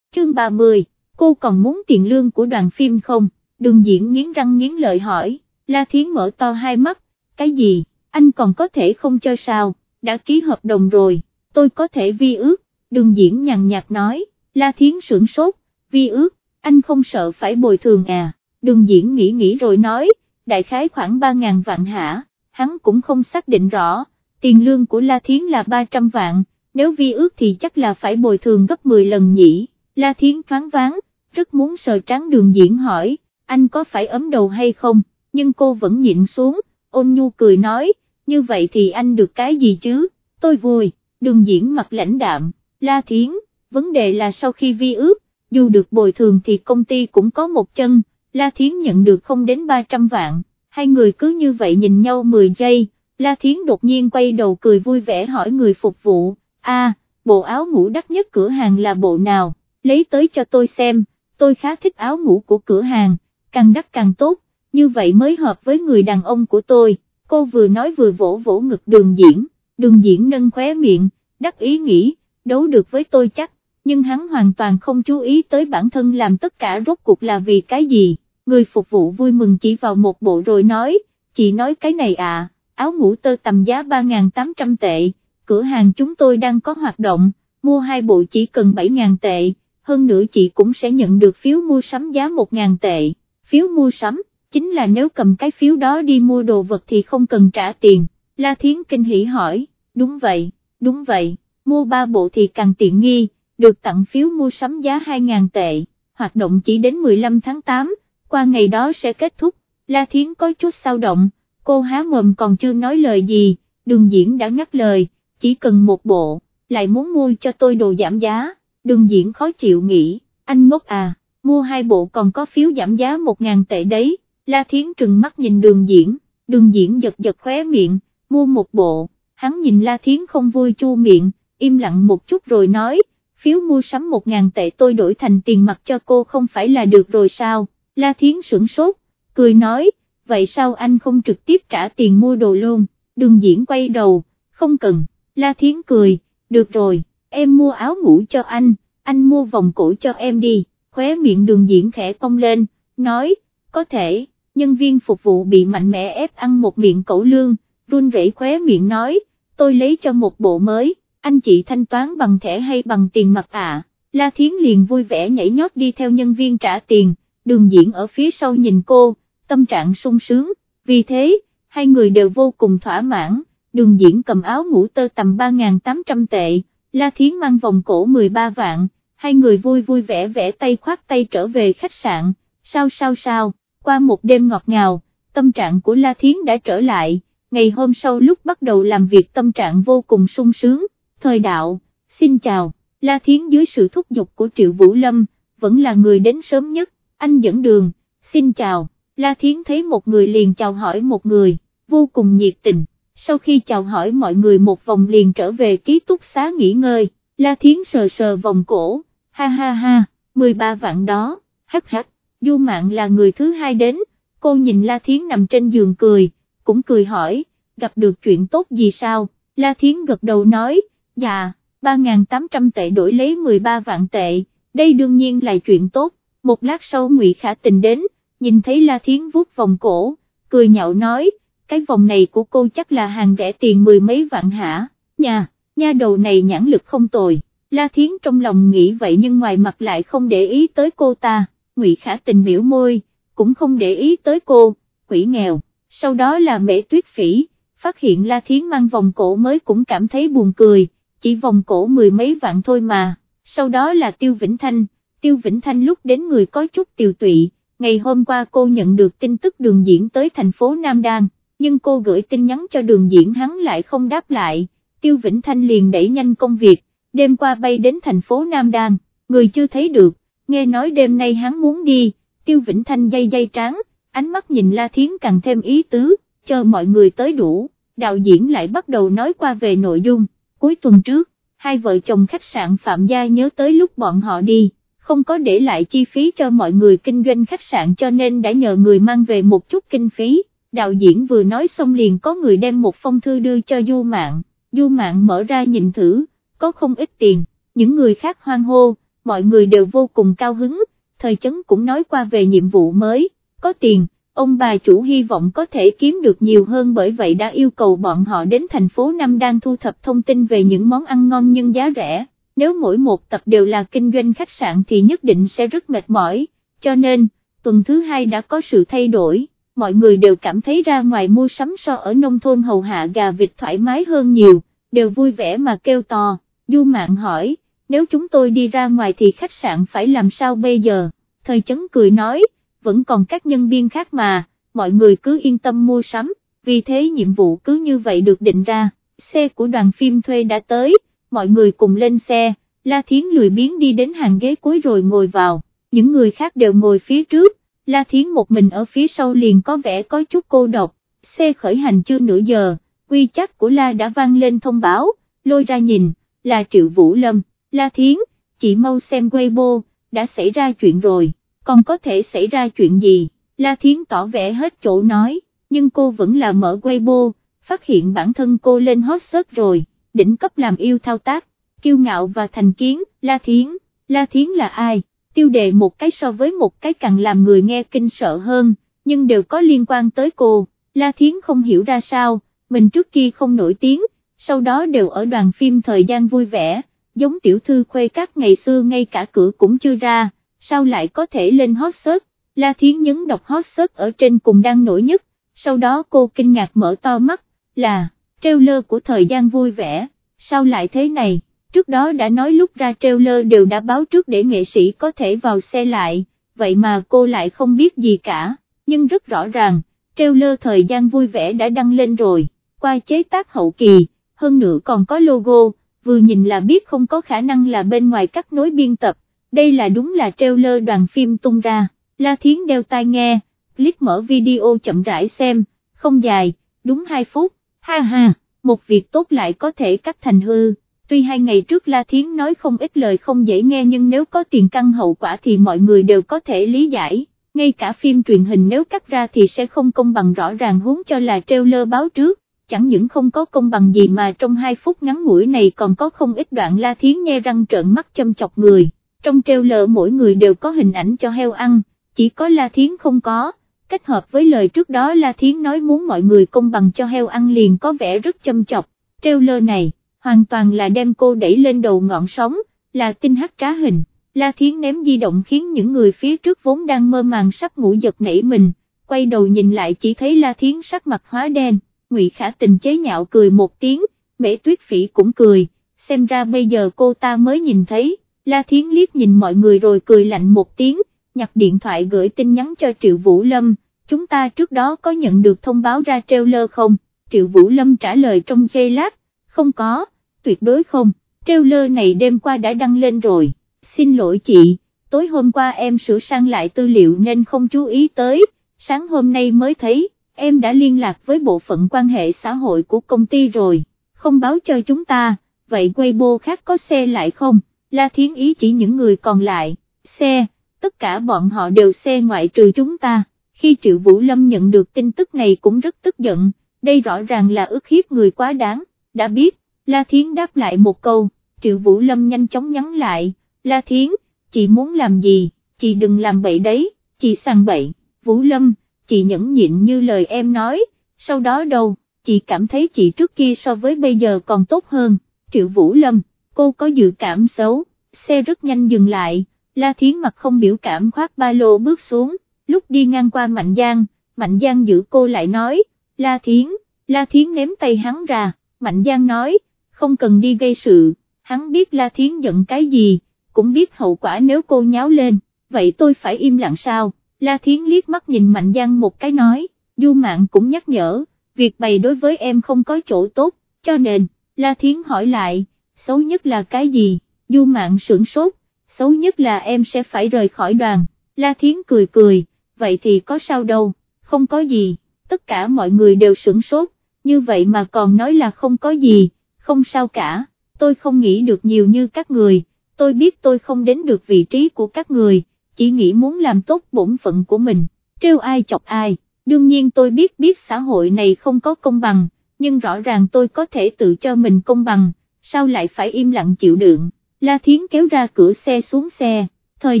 Chương 30, cô còn muốn tiền lương của đoàn phim không? Đường diễn nghiến răng nghiến lợi hỏi, La Thiến mở to hai mắt, cái gì, anh còn có thể không cho sao, đã ký hợp đồng rồi, tôi có thể vi ước, đường diễn nhàn nhạt nói, La Thiến sửng sốt, vi ước, anh không sợ phải bồi thường à, đường diễn nghĩ nghĩ rồi nói, đại khái khoảng 3.000 vạn hả, hắn cũng không xác định rõ, tiền lương của La Thiến là 300 vạn, nếu vi ước thì chắc là phải bồi thường gấp 10 lần nhỉ, La Thiến thoáng váng, rất muốn sờ trắng đường diễn hỏi, anh có phải ấm đầu hay không, nhưng cô vẫn nhịn xuống, ôn nhu cười nói, như vậy thì anh được cái gì chứ, tôi vui, đường diễn mặt lãnh đạm, La Thiến, vấn đề là sau khi vi ước, dù được bồi thường thì công ty cũng có một chân, La Thiến nhận được không đến 300 vạn, hai người cứ như vậy nhìn nhau 10 giây, La Thiến đột nhiên quay đầu cười vui vẻ hỏi người phục vụ, a, bộ áo ngủ đắt nhất cửa hàng là bộ nào, lấy tới cho tôi xem, tôi khá thích áo ngủ của cửa hàng, càng đắt càng tốt, như vậy mới hợp với người đàn ông của tôi, cô vừa nói vừa vỗ vỗ ngực đường diễn, đường diễn nâng khóe miệng, đắc ý nghĩ, đấu được với tôi chắc, nhưng hắn hoàn toàn không chú ý tới bản thân làm tất cả rốt cuộc là vì cái gì, người phục vụ vui mừng chỉ vào một bộ rồi nói, chị nói cái này à, áo ngủ tơ tầm giá 3.800 tệ, cửa hàng chúng tôi đang có hoạt động, mua hai bộ chỉ cần 7.000 tệ, hơn nữa chị cũng sẽ nhận được phiếu mua sắm giá 1.000 tệ, phiếu mua sắm, chính là nếu cầm cái phiếu đó đi mua đồ vật thì không cần trả tiền, La Thiến kinh hỉ hỏi, đúng vậy, đúng vậy, mua ba bộ thì càng tiện nghi, được tặng phiếu mua sắm giá 2.000 tệ, hoạt động chỉ đến 15 tháng 8, qua ngày đó sẽ kết thúc, La Thiến có chút sao động, cô há mồm còn chưa nói lời gì, đường diễn đã ngắt lời, chỉ cần một bộ, lại muốn mua cho tôi đồ giảm giá, đường diễn khó chịu nghĩ, anh ngốc à, mua hai bộ còn có phiếu giảm giá 1.000 tệ đấy, La Thiến trừng mắt nhìn đường diễn, đường diễn giật giật khóe miệng, mua một bộ, hắn nhìn La Thiến không vui chu miệng, im lặng một chút rồi nói, phiếu mua sắm 1.000 tệ tôi đổi thành tiền mặt cho cô không phải là được rồi sao, La Thiến sửng sốt, cười nói, vậy sao anh không trực tiếp trả tiền mua đồ luôn, đường diễn quay đầu, không cần, La Thiến cười, được rồi, em mua áo ngủ cho anh, anh mua vòng cổ cho em đi, khóe miệng đường diễn khẽ cong lên, nói, có thể, nhân viên phục vụ bị mạnh mẽ ép ăn một miệng cẩu lương, run rẩy khóe miệng nói, tôi lấy cho một bộ mới, anh chị thanh toán bằng thẻ hay bằng tiền mặt à, La Thiến liền vui vẻ nhảy nhót đi theo nhân viên trả tiền, đường diễn ở phía sau nhìn cô, tâm trạng sung sướng, vì thế, hai người đều vô cùng thỏa mãn, đường diễn cầm áo ngủ tơ tầm 3.800 tệ, La Thiến mang vòng cổ 13 vạn, hai người vui vui vẻ vẽ tay khoát tay trở về khách sạn, sao sao sao, qua một đêm ngọt ngào, tâm trạng của La Thiến đã trở lại, ngày hôm sau lúc bắt đầu làm việc tâm trạng vô cùng sung sướng, thời đạo, xin chào, La Thiến dưới sự thúc giục của Triệu Vũ Lâm, vẫn là người đến sớm nhất, anh dẫn đường, xin chào, La Thiến thấy một người liền chào hỏi một người, vô cùng nhiệt tình, sau khi chào hỏi mọi người một vòng liền trở về ký túc xá nghỉ ngơi, La Thiến sờ sờ vòng cổ, ha ha ha, 13 vạn đó, hắc hắc, Du Mạn là người thứ hai đến, cô nhìn La Thiến nằm trên giường cười, cũng cười hỏi, gặp được chuyện tốt gì sao, La Thiến gật đầu nói, dạ, 3.800 tệ đổi lấy 13 vạn tệ, đây đương nhiên là chuyện tốt, một lát sau Ngụy Khả Tình đến, nhìn thấy La Thiến vuốt vòng cổ, cười nhạo nói, cái vòng này của cô chắc là hàng rẻ tiền mười mấy vạn hả, nha, nha đầu này nhãn lực không tồi, La Thiến trong lòng nghĩ vậy nhưng ngoài mặt lại không để ý tới cô ta, Ngụy Khả Tình miễu môi, cũng không để ý tới cô, quỷ nghèo, sau đó là mễ tuyết phỉ, phát hiện La Thiến mang vòng cổ mới cũng cảm thấy buồn cười, chỉ vòng cổ mười mấy vạn thôi mà, sau đó là Tiêu Vĩnh Thanh, Tiêu Vĩnh Thanh lúc đến người có chút tiều tụy, ngày hôm qua cô nhận được tin tức đường diễn tới thành phố Nam Đan, nhưng cô gửi tin nhắn cho đường diễn hắn lại không đáp lại, Tiêu Vĩnh Thanh liền đẩy nhanh công việc, đêm qua bay đến thành phố Nam Đan, người chưa thấy được, nghe nói đêm nay hắn muốn đi, Tiêu Vĩnh Thanh dây dây tráng, ánh mắt nhìn La Thiến càng thêm ý tứ, chờ mọi người tới đủ, đạo diễn lại bắt đầu nói qua về nội dung, cuối tuần trước, hai vợ chồng khách sạn Phạm Gia nhớ tới lúc bọn họ đi, không có để lại chi phí cho mọi người kinh doanh khách sạn cho nên đã nhờ người mang về một chút kinh phí, đạo diễn vừa nói xong liền có người đem một phong thư đưa cho Du Mạng, Du Mạng mở ra nhìn thử, có không ít tiền, những người khác hoang hô, mọi người đều vô cùng cao hứng, thời chấn cũng nói qua về nhiệm vụ mới, có tiền, ông bà chủ hy vọng có thể kiếm được nhiều hơn bởi vậy đã yêu cầu bọn họ đến thành phố Nam đang thu thập thông tin về những món ăn ngon nhưng giá rẻ, nếu mỗi một tập đều là kinh doanh khách sạn thì nhất định sẽ rất mệt mỏi, cho nên, tuần thứ hai đã có sự thay đổi, mọi người đều cảm thấy ra ngoài mua sắm so ở nông thôn hầu hạ gà vịt thoải mái hơn nhiều, đều vui vẻ mà kêu to, Du Mạng hỏi, nếu chúng tôi đi ra ngoài thì khách sạn phải làm sao bây giờ, thời chấn cười nói, vẫn còn các nhân viên khác mà, mọi người cứ yên tâm mua sắm, vì thế nhiệm vụ cứ như vậy được định ra, xe của đoàn phim thuê đã tới, mọi người cùng lên xe, La Thiến lười biến đi đến hàng ghế cuối rồi ngồi vào, những người khác đều ngồi phía trước, La Thiến một mình ở phía sau liền có vẻ có chút cô độc, xe khởi hành chưa nửa giờ, quy chắc của La đã vang lên thông báo, lôi ra nhìn, là Triệu Vũ Lâm, La Thiến, chị mau xem Weibo, đã xảy ra chuyện rồi còn có thể xảy ra chuyện gì, La Thiến tỏ vẻ hết chỗ nói, nhưng cô vẫn là mở Weibo, phát hiện bản thân cô lên hot search rồi, đỉnh cấp làm yêu thao tác, kiêu ngạo và thành kiến, La Thiến, La Thiến là ai, tiêu đề một cái so với một cái càng làm người nghe kinh sợ hơn, nhưng đều có liên quan tới cô, La Thiến không hiểu ra sao, mình trước kia không nổi tiếng, sau đó đều ở đoàn phim thời gian vui vẻ, giống tiểu thư khuê các ngày xưa ngay cả cửa cũng chưa ra sao lại có thể lên hot search, La Thiến nhấn đọc hot search ở trên cùng đang nổi nhất, sau đó cô kinh ngạc mở to mắt, là, trailer của thời gian vui vẻ, sao lại thế này, trước đó đã nói lúc ra trailer đều đã báo trước để nghệ sĩ có thể vào xe lại, vậy mà cô lại không biết gì cả, nhưng rất rõ ràng, trailer thời gian vui vẻ đã đăng lên rồi, qua chế tác hậu kỳ, hơn nữa còn có logo, vừa nhìn là biết không có khả năng là bên ngoài cắt nối biên tập, đây là đúng là trailer đoàn phim tung ra, La Thiến đeo tai nghe, click mở video chậm rãi xem, không dài, đúng 2 phút, ha ha, một việc tốt lại có thể cắt thành hư. Tuy hai ngày trước La Thiến nói không ít lời không dễ nghe nhưng nếu có tiền căn hậu quả thì mọi người đều có thể lý giải, ngay cả phim truyền hình nếu cắt ra thì sẽ không công bằng rõ ràng huống cho là trailer báo trước, chẳng những không có công bằng gì mà trong hai phút ngắn ngủi này còn có không ít đoạn La Thiến nghe răng trợn mắt châm chọc người. Trong treo lờ mỗi người đều có hình ảnh cho heo ăn, chỉ có La Thiến không có, kết hợp với lời trước đó La Thiến nói muốn mọi người công bằng cho heo ăn liền có vẻ rất châm chọc, treo lơ này, hoàn toàn là đem cô đẩy lên đầu ngọn sóng, là tinh hắc trá hình, La Thiến ném di động khiến những người phía trước vốn đang mơ màng sắp ngủ giật nảy mình, quay đầu nhìn lại chỉ thấy La Thiến sắc mặt hóa đen, Ngụy Khả Tình chế nhạo cười một tiếng, Mễ Tuyết Phỉ cũng cười, xem ra bây giờ cô ta mới nhìn thấy. La Thiến liếc nhìn mọi người rồi cười lạnh một tiếng, nhặt điện thoại gửi tin nhắn cho Triệu Vũ Lâm, chúng ta trước đó có nhận được thông báo ra trailer không, Triệu Vũ Lâm trả lời trong giây lát, không có, tuyệt đối không, trailer này đêm qua đã đăng lên rồi, xin lỗi chị, tối hôm qua em sửa sang lại tư liệu nên không chú ý tới, sáng hôm nay mới thấy, em đã liên lạc với bộ phận quan hệ xã hội của công ty rồi, không báo cho chúng ta vậy Weibo khác có xe lại không, La Thiến ý chỉ những người còn lại, xe, tất cả bọn họ đều xe ngoại trừ chúng ta, khi Triệu Vũ Lâm nhận được tin tức này cũng rất tức giận, đây rõ ràng là ức hiếp người quá đáng, đã biết, La Thiến đáp lại một câu, Triệu Vũ Lâm nhanh chóng nhắn lại, La Thiến, chị muốn làm gì, chị đừng làm bậy đấy, chị sang bậy, Vũ Lâm, chị nhẫn nhịn như lời em nói, sau đó đâu, chị cảm thấy chị trước kia so với bây giờ còn tốt hơn, Triệu Vũ Lâm, cô có dự cảm xấu, xe rất nhanh dừng lại, La Thiến mặt không biểu cảm khoác ba lô bước xuống, lúc đi ngang qua Mạnh Giang, Mạnh Giang giữ cô lại nói, La Thiến, La Thiến ném tay hắn ra, Mạnh Giang nói, không cần đi gây sự, hắn biết La Thiến giận cái gì, cũng biết hậu quả nếu cô nháo lên, vậy tôi phải im lặng sao, La Thiến liếc mắt nhìn Mạnh Giang một cái nói, Du Mạng cũng nhắc nhở, việc bày đối với em không có chỗ tốt, cho nên, La Thiến hỏi lại, xấu nhất là cái gì, Du Mạng sửng sốt, xấu nhất là em sẽ phải rời khỏi đoàn, La Thiến cười cười, vậy thì có sao đâu, không có gì, tất cả mọi người đều sửng sốt, như vậy mà còn nói là không có gì, không sao cả, tôi không nghĩ được nhiều như các người, tôi biết tôi không đến được vị trí của các người, chỉ nghĩ muốn làm tốt bổn phận của mình, trêu ai chọc ai, đương nhiên tôi biết biết xã hội này không có công bằng, nhưng rõ ràng tôi có thể tự cho mình công bằng, sao lại phải im lặng chịu đựng, La Thiến kéo ra cửa xe xuống xe, thời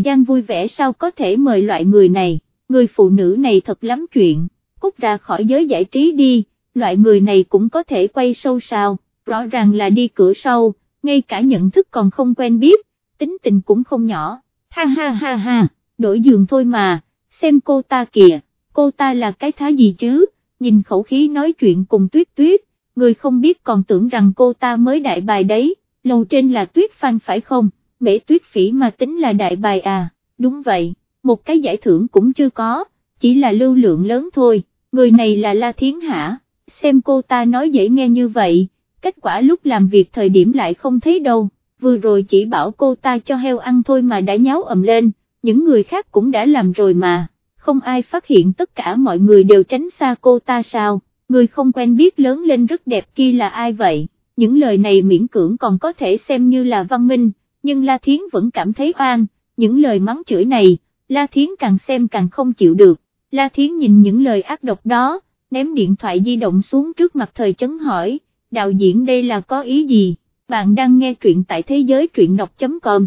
gian vui vẻ sao có thể mời loại người này, người phụ nữ này thật lắm chuyện, cút ra khỏi giới giải trí đi, loại người này cũng có thể quay sâu sao, rõ ràng là đi cửa sau, ngay cả nhận thức còn không quen biết, tính tình cũng không nhỏ, ha ha ha ha, đổi giường thôi mà, xem cô ta kìa, cô ta là cái thá gì chứ, nhìn khẩu khí nói chuyện cùng tuyết tuyết, người không biết còn tưởng rằng cô ta mới đại bài đấy, lầu trên là tuyết phan phải không, mễ tuyết phỉ mà tính là đại bài à, đúng vậy, một cái giải thưởng cũng chưa có, chỉ là lưu lượng lớn thôi, người này là La Thiến hả, xem cô ta nói dễ nghe như vậy, kết quả lúc làm việc thời điểm lại không thấy đâu, vừa rồi chỉ bảo cô ta cho heo ăn thôi mà đã nháo ầm lên, những người khác cũng đã làm rồi mà, không ai phát hiện tất cả mọi người đều tránh xa cô ta sao, người không quen biết lớn lên rất đẹp kia là ai vậy, những lời này miễn cưỡng còn có thể xem như là văn minh, nhưng La Thiến vẫn cảm thấy oan, những lời mắng chửi này, La Thiến càng xem càng không chịu được, La Thiến nhìn những lời ác độc đó, ném điện thoại di động xuống trước mặt thời chấn hỏi, đạo diễn đây là có ý gì, bạn đang nghe truyện tại thế giới truyện đọc.com.